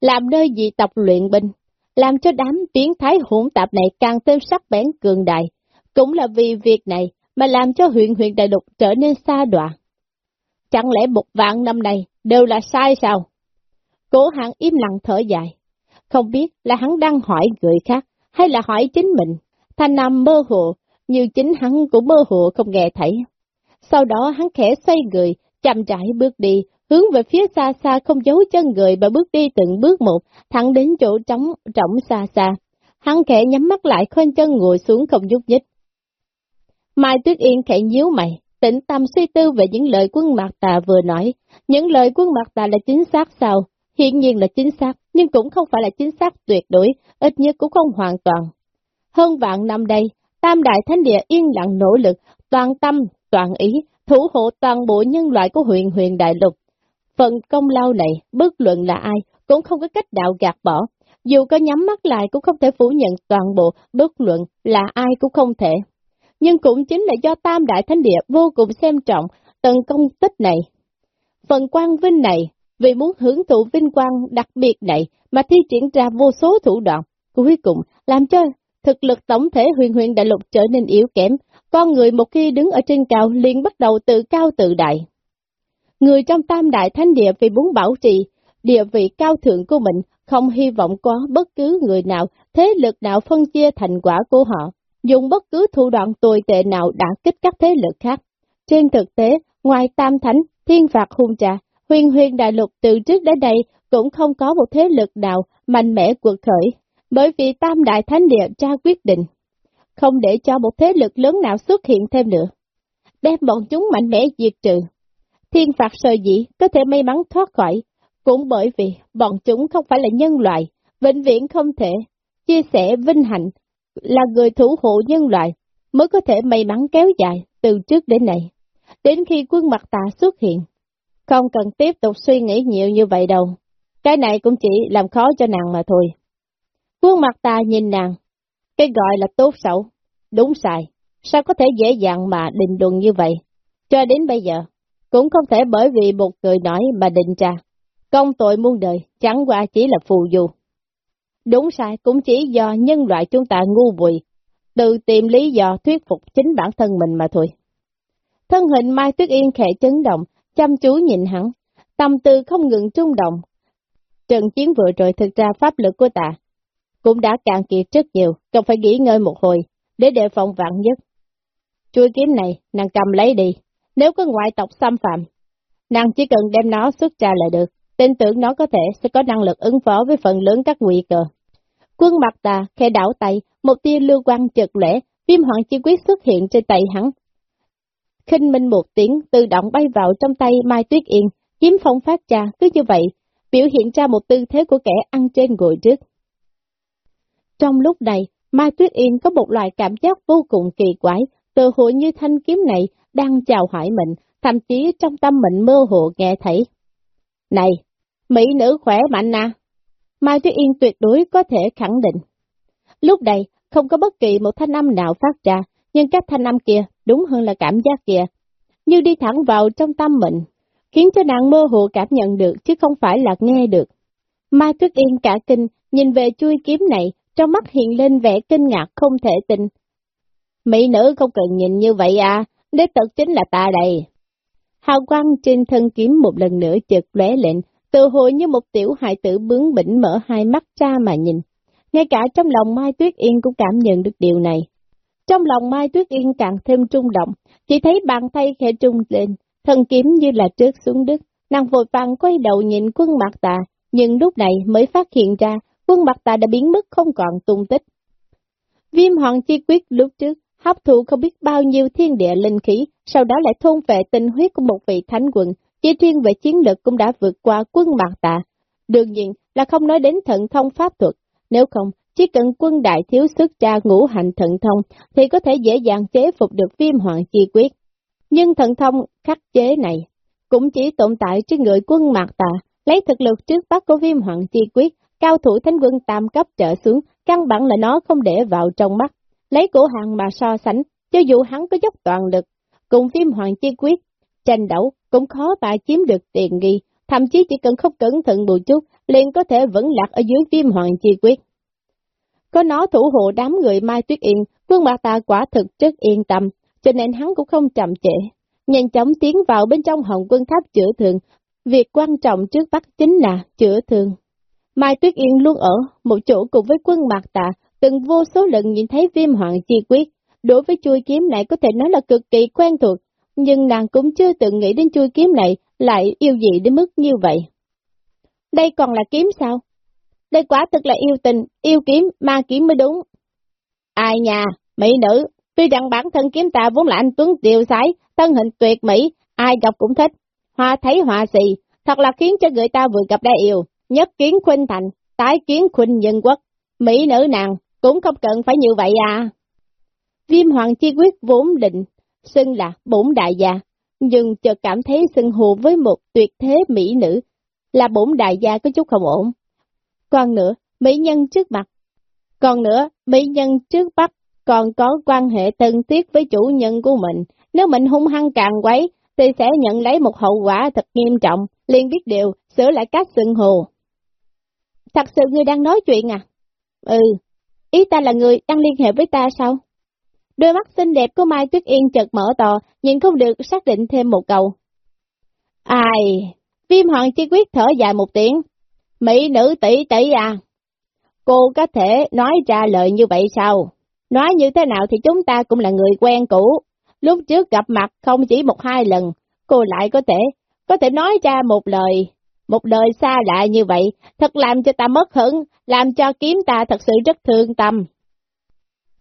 làm nơi dị tập luyện binh, làm cho đám biến thái hỗn tạp này càng thêm sắc bén cường đại. Cũng là vì việc này mà làm cho huyện huyện đại lục trở nên xa đoạn. Chẳng lẽ một vạn năm này đều là sai sao? Cố hạng im lặng thở dài. Không biết là hắn đang hỏi người khác hay là hỏi chính mình. Thanh Nam mơ hồ, như chính hắn cũng mơ hồ không nghe thấy. Sau đó hắn khẽ xoay người, chậm rãi bước đi, hướng về phía xa xa không giấu chân người mà bước đi từng bước một, thẳng đến chỗ trống trống xa xa. Hắn khẽ nhắm mắt lại khoanh chân ngồi xuống không nhúc nhích. Mai Tuyết Yên khẽ nhíu mày, tĩnh tâm suy tư về những lời quân Mạc Tà vừa nói. Những lời quân Mạc Tà là chính xác sao? Hiện nhiên là chính xác, nhưng cũng không phải là chính xác tuyệt đối, ít nhất cũng không hoàn toàn. Hơn vạn năm đây, Tam Đại Thánh Địa yên lặng nỗ lực, toàn tâm, toàn ý, thủ hộ toàn bộ nhân loại của huyện huyền đại lục, Phần công lao này, bất luận là ai, cũng không có cách đạo gạt bỏ. Dù có nhắm mắt lại cũng không thể phủ nhận toàn bộ, bất luận là ai cũng không thể. Nhưng cũng chính là do Tam Đại Thánh Địa vô cùng xem trọng tận công tích này. Phần quang vinh này, vì muốn hưởng thụ vinh quang đặc biệt này mà thi triển ra vô số thủ đoạn, cuối cùng làm cho thực lực tổng thể huyền huyền đại lục trở nên yếu kém, con người một khi đứng ở trên cao liền bắt đầu tự cao tự đại. Người trong tam đại thánh địa vì muốn bảo trì địa vị cao thượng của mình, không hy vọng có bất cứ người nào, thế lực nào phân chia thành quả của họ, dùng bất cứ thủ đoạn tồi tệ nào đã kích các thế lực khác. Trên thực tế, ngoài tam thánh, thiên phạt hung trà, huyền huyền đại lục từ trước đến đây cũng không có một thế lực nào mạnh mẽ cuộc khởi, bởi vì tam đại thánh địa ra quyết định. không để cho một thế lực lớn nào xuất hiện thêm nữa. Đem bọn chúng mạnh mẽ diệt trừ. Thiên phạt sơ dĩ có thể may mắn thoát khỏi, cũng bởi vì bọn chúng không phải là nhân loại, vĩnh viễn không thể chia sẻ vinh hạnh, là người thủ hộ nhân loại, mới có thể may mắn kéo dài từ trước đến nay. Đến khi quân mặt tà xuất hiện, không cần tiếp tục suy nghĩ nhiều như vậy đâu. Cái này cũng chỉ làm khó cho nàng mà thôi. Quân mặt tà nhìn nàng, cái gọi là tốt xấu, đúng sai, sao có thể dễ dàng mà định luận như vậy? Cho đến bây giờ, cũng không thể bởi vì một người nói mà định ra. Công tội muôn đời, chẳng qua chỉ là phù du. Đúng sai cũng chỉ do nhân loại chúng ta ngu bùi, tự tìm lý do thuyết phục chính bản thân mình mà thôi. Thân hình Mai Tuyết Yên khẽ chấn động, chăm chú nhìn hắn, tâm tư không ngừng trung động. Trận chiến vừa rồi thực ra pháp lực của ta cũng đã cạn kiệt rất nhiều, cần phải nghỉ ngơi một hồi, để đề phòng vạn nhất. Chuôi kiếm này, nàng cầm lấy đi, nếu có ngoại tộc xâm phạm, nàng chỉ cần đem nó xuất ra là được, tin tưởng nó có thể sẽ có năng lực ứng phó với phần lớn các nguy cơ. Quân mặt tà, khẽ đảo tay, một tia lưu quang chợt lẻ, viêm hoàng chi quyết xuất hiện trên tay hắn. khinh minh một tiếng, tự động bay vào trong tay Mai Tuyết Yên, kiếm phong phát ra, cứ như vậy, biểu hiện ra một tư thế của kẻ ăn trên ngồi trước. Trong lúc này, Mai Tuyết Yên có một loại cảm giác vô cùng kỳ quái, tự hội như thanh kiếm này đang chào hỏi mình, thậm chí trong tâm mình mơ hồ nghe thấy. Này, mỹ nữ khỏe mạnh à? Mai Tuyết Yên tuyệt đối có thể khẳng định. Lúc này, không có bất kỳ một thanh âm nào phát ra, nhưng các thanh âm kia đúng hơn là cảm giác kia, như đi thẳng vào trong tâm mình, khiến cho nàng mơ hồ cảm nhận được chứ không phải là nghe được. Mai Tuyết Yên cả kinh, nhìn về chui kiếm này, trong mắt hiện lên vẻ kinh ngạc không thể tin. Mỹ nữ không cần nhìn như vậy à, đế tật chính là ta đây. Hào quang trên thân kiếm một lần nữa chợt lóe lên, tự hồi như một tiểu hại tử bướng bỉnh mở hai mắt ra mà nhìn. Ngay cả trong lòng Mai Tuyết Yên cũng cảm nhận được điều này. Trong lòng Mai Tuyết Yên càng thêm trung động, chỉ thấy bàn tay khẽ trung lên, thân kiếm như là trước xuống đất. Nàng vội vàng quay đầu nhìn quân mặt tà, nhưng lúc này mới phát hiện ra quân mặt tà đã biến mất không còn tung tích. Viêm hoàng chi quyết lúc trước, hấp thụ không biết bao nhiêu thiên địa linh khí, sau đó lại thôn vệ tinh huyết của một vị thánh quận, chỉ riêng về chiến lực cũng đã vượt qua quân mặt tà. Đương nhiên là không nói đến thận thông pháp thuật, nếu không, chỉ cần quân đại thiếu sức tra ngũ hành thận thông, thì có thể dễ dàng chế phục được viêm hoàng chi quyết. Nhưng thận thông khắc chế này, cũng chỉ tồn tại trên người quân mạc tà, lấy thực lực trước bắt của viêm hoàng chi quyết, cao thủ thánh quân tam cấp trở xuống, căn bản là nó không để vào trong mắt. Lấy cổ hàng mà so sánh, cho dù hắn có dốc toàn lực, cùng viêm hoàng chi quyết, tranh đấu cũng khó mà chiếm được tiền nghi, thậm chí chỉ cần không cẩn thận một chút, liền có thể vẫn lạc ở dưới viêm hoàng chi quyết. Có nó thủ hộ đám người Mai Tuyết Yên, quân bà ta quả thực rất yên tâm, cho nên hắn cũng không chậm trễ. Nhanh chóng tiến vào bên trong hồng quân tháp chữa thương, việc quan trọng trước mắt chính là chữa thương. Mai Tuyết Yên luôn ở một chỗ cùng với quân mạc tạ, từng vô số lần nhìn thấy viêm hoàng chi quyết. Đối với chui kiếm này có thể nói là cực kỳ quen thuộc, nhưng nàng cũng chưa từng nghĩ đến chui kiếm này lại yêu dị đến mức như vậy. Đây còn là kiếm sao? Đây quả thực là yêu tình, yêu kiếm, ma kiếm mới đúng. Ai nhà, mỹ nữ, tuy rằng bản thân kiếm ta vốn là anh Tuấn tiêu sái, thân hình tuyệt mỹ, ai gặp cũng thích. Hoa thấy hoa xì, thật là khiến cho người ta vừa gặp đã yêu, nhất kiến khuynh thành, tái kiến khuynh nhân quốc. Mỹ nữ nàng, cũng không cần phải như vậy à. Viêm hoàng chi quyết vốn định, xưng là bổn đại gia, nhưng chợt cảm thấy xưng hù với một tuyệt thế mỹ nữ, là bổn đại gia có chút không ổn. Còn nữa, mỹ nhân trước mặt. Còn nữa, mỹ nhân trước mắt còn có quan hệ thân thiết với chủ nhân của mình. Nếu mình hung hăng càng quấy, thì sẽ nhận lấy một hậu quả thật nghiêm trọng, liền biết điều, sửa lại cách xưng hù. Thật sự người đang nói chuyện à? Ừ, ý ta là người đang liên hệ với ta sao? Đôi mắt xinh đẹp của Mai Tuyết Yên chợt mở to, nhìn không được xác định thêm một câu. Ai, viêm hoàng chi quyết thở dài một tiếng. Mỹ nữ tỷ tỷ à, cô có thể nói ra lời như vậy sao? Nói như thế nào thì chúng ta cũng là người quen cũ. Lúc trước gặp mặt không chỉ một hai lần, cô lại có thể, có thể nói ra một lời, một lời xa lạ như vậy, thật làm cho ta mất hứng, làm cho kiếm ta thật sự rất thương tâm.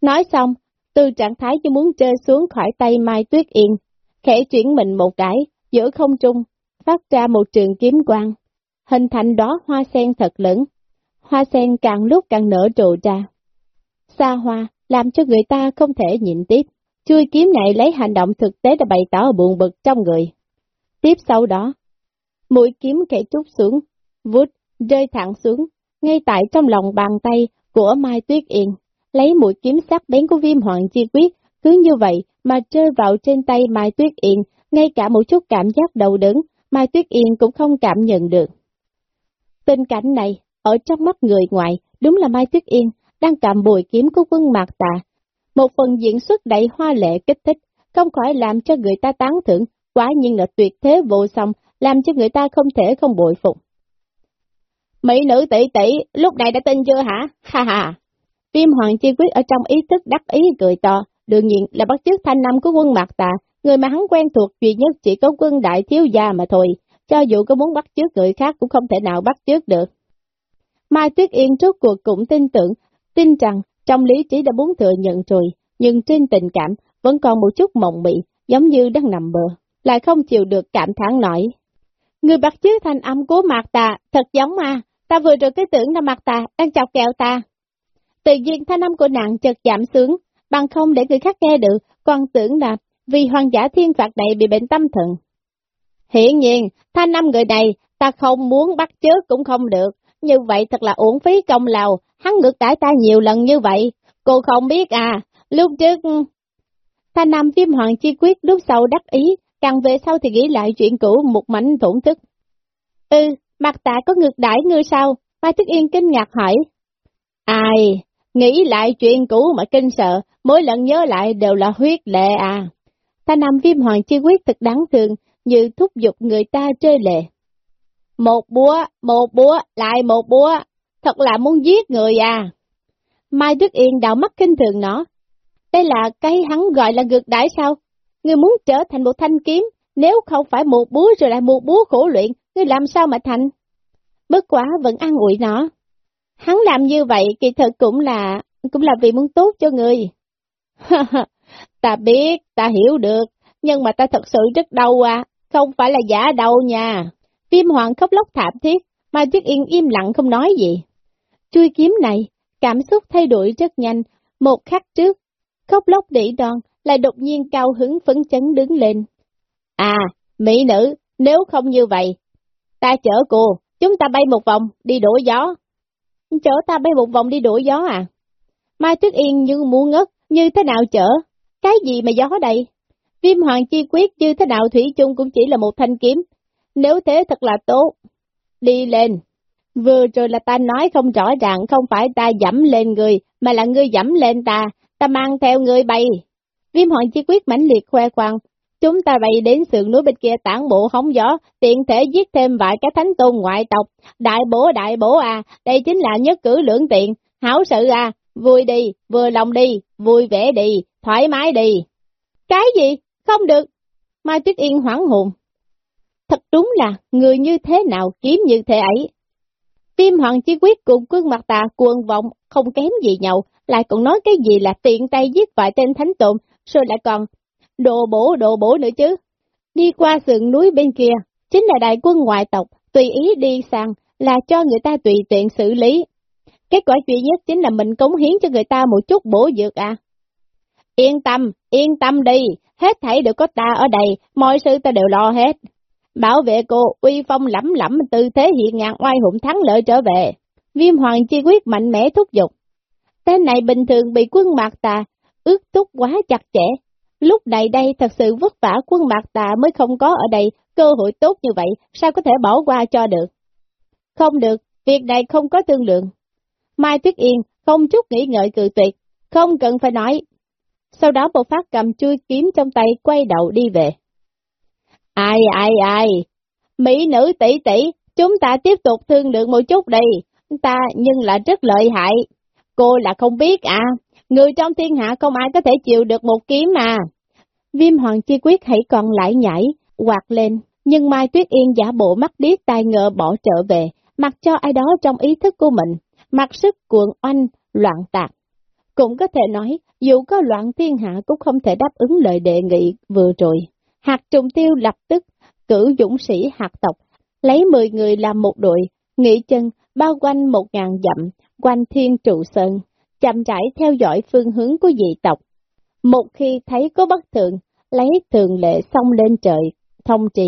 Nói xong, từ trạng thái như muốn chơi xuống khỏi tay Mai Tuyết Yên, khẽ chuyển mình một cái, giữa không trung, phát ra một trường kiếm quang, hình thành đó hoa sen thật lớn, hoa sen càng lúc càng nở rộ ra. Xa hoa, làm cho người ta không thể nhịn tiếp. Chui kiếm này lấy hành động thực tế để bày tỏ buồn bực trong người. Tiếp sau đó, mũi kiếm kẻ trút xuống, vút, rơi thẳng xuống, ngay tại trong lòng bàn tay của Mai Tuyết Yên, lấy mũi kiếm sắc bén của viêm hoàng chi quyết, cứ như vậy mà rơi vào trên tay Mai Tuyết Yên, ngay cả một chút cảm giác đầu đớn, Mai Tuyết Yên cũng không cảm nhận được. Tình cảnh này, ở trong mắt người ngoài, đúng là Mai Tuyết Yên đang cầm bùi kiếm của quân mạc tà. Một phần diễn xuất đầy hoa lệ kích thích, không khỏi làm cho người ta tán thưởng, quá nhiên là tuyệt thế vô song, làm cho người ta không thể không bội phục. Mỹ nữ tỷ tỷ, lúc này đã tin chưa hả? Ha ha! Viêm hoàng chi quyết ở trong ý thức đắc ý cười to, đương nhiên là bắt chước thanh năm của quân mạc tà, người mà hắn quen thuộc duy nhất chỉ có quân đại thiếu gia mà thôi, cho dù có muốn bắt chước người khác cũng không thể nào bắt chước được. Mai Tuyết Yên trước cuộc cũng tin tưởng, tin rằng trong lý trí đã muốn thừa nhận rồi, nhưng trên tình cảm vẫn còn một chút mộng mị, giống như đang nằm bờ, lại không chịu được cảm thán nổi. Người bắt chước thanh âm của Mạc Tà, thật giống mà, ta vừa rồi cái tưởng là Mạc Tà đang chọc kẹo ta. Tự nhiên thanh âm của nàng chợt giảm xuống, bằng không để người khác nghe được, còn tưởng là vì hoàng giả thiên phạt này bị bệnh tâm thần. hiển nhiên, thanh âm người này, ta không muốn bắt chước cũng không được, như vậy thật là uổng phí công lào, hắn ngược đãi ta nhiều lần như vậy, cô không biết à, lúc trước... Thanh âm viêm hoàng chi quyết lúc sau đắc ý, càng về sau thì nghĩ lại chuyện cũ một mảnh thổn thức. Ừ, mặt tạ có ngược đãi ngươi sao? Mai Thức Yên kinh ngạc hỏi. Ai, nghĩ lại chuyện cũ mà kinh sợ, mỗi lần nhớ lại đều là huyết lệ à. ta nằm viêm hoàng chi quyết thật đáng thương, như thúc giục người ta chơi lệ. Một búa, một búa, lại một búa, thật là muốn giết người à. Mai Đức Yên đảo mắt kinh thường nó. Đây là cái hắn gọi là ngược đãi sao? Ngươi muốn trở thành một thanh kiếm, nếu không phải một búa rồi lại một búa khổ luyện, ngươi làm sao mà thành? Bất quá vẫn ăn ủi nó. Hắn làm như vậy kỳ thực cũng là, cũng là vì muốn tốt cho người. *laughs* ta biết, ta hiểu được, nhưng mà ta thật sự rất đau à, không phải là giả đau nha. Viêm hoàng khóc lóc thảm thiết, mà Tuyết Yên im lặng không nói gì. Chui kiếm này, cảm xúc thay đổi rất nhanh, một khắc trước, khóc lóc đỉ đòn, lại đột nhiên cao hứng phấn chấn đứng lên. À, mỹ nữ, nếu không như vậy, ta chở cô, chúng ta bay một vòng, đi đổ gió. Chở ta bay một vòng đi đuổi gió à? Mai Tuyết Yên như muốn ngất, như thế nào chở? Cái gì mà gió đây? Viêm hoàng chi quyết như thế nào Thủy chung cũng chỉ là một thanh kiếm, nếu thế thật là tốt. Đi lên. Vừa rồi là ta nói không rõ ràng không phải ta dẫm lên người, mà là ngươi dẫm lên ta, ta mang theo ngươi bay. Viêm hoàng chi quyết mãnh liệt khoe khoang. Chúng ta bay đến sườn núi bên kia tản bộ hóng gió, tiện thể giết thêm vài cái thánh tôn ngoại tộc. Đại bố đại bố à, đây chính là nhất cử lưỡng tiện, hảo sự à, vui đi, vừa lòng đi, vui vẻ đi, thoải mái đi. Cái gì? Không được. Mai Tuyết Yên hoảng hồn, Thật đúng là, người như thế nào kiếm như thế ấy. Viêm hoàng chi quyết cùng quân mặt tà cuồng vọng, không kém gì nhậu lại còn nói cái gì là tiện tay giết vài tên thánh tôn rồi lại còn đồ bổ đồ bổ nữa chứ. Đi qua sườn núi bên kia, chính là đại quân ngoại tộc, tùy ý đi sang, là cho người ta tùy tiện xử lý. Kết quả duy nhất chính là mình cống hiến cho người ta một chút bổ dược à. Yên tâm, yên tâm đi, hết thảy đều có ta ở đây, mọi sự ta đều lo hết. Bảo vệ cô, uy phong lẫm lẫm tư thế hiện ngàn oai hùng thắng lợi trở về. Viêm hoàng chi quyết mạnh mẽ thúc giục. Tên này bình thường bị quân mạc tà, ước thúc quá chặt chẽ. Lúc này đây thật sự vất vả quân mạc tà mới không có ở đây, cơ hội tốt như vậy, sao có thể bỏ qua cho được? Không được, việc này không có thương lượng. Mai Tuyết Yên không chút nghĩ ngợi cự tuyệt, không cần phải nói. Sau đó một phát cầm chui kiếm trong tay quay đầu đi về. Ai ai ai, mỹ nữ tỷ tỷ, chúng ta tiếp tục thương lượng một chút đi, ta nhưng là rất lợi hại. Cô là không biết à, người trong thiên hạ không ai có thể chịu được một kiếm mà. Viêm hoàng chi quyết hãy còn lại nhảy, quạt lên, nhưng Mai Tuyết Yên giả bộ mắt điếc tai ngờ bỏ trở về, mặc cho ai đó trong ý thức của mình, mặc sức cuộn oanh, loạn tạc. Cũng có thể nói, dù có loạn thiên hạ cũng không thể đáp ứng lời đề nghị vừa rồi. Hạt trùng tiêu lập tức cử dũng sĩ hạt tộc, lấy 10 người làm một đội, nghị chân bao quanh một ngàn dặm, quanh thiên trụ sơn, chậm rãi theo dõi phương hướng của dị tộc. Một khi thấy có bất thường, lấy thường lệ xong lên trời, thông trì,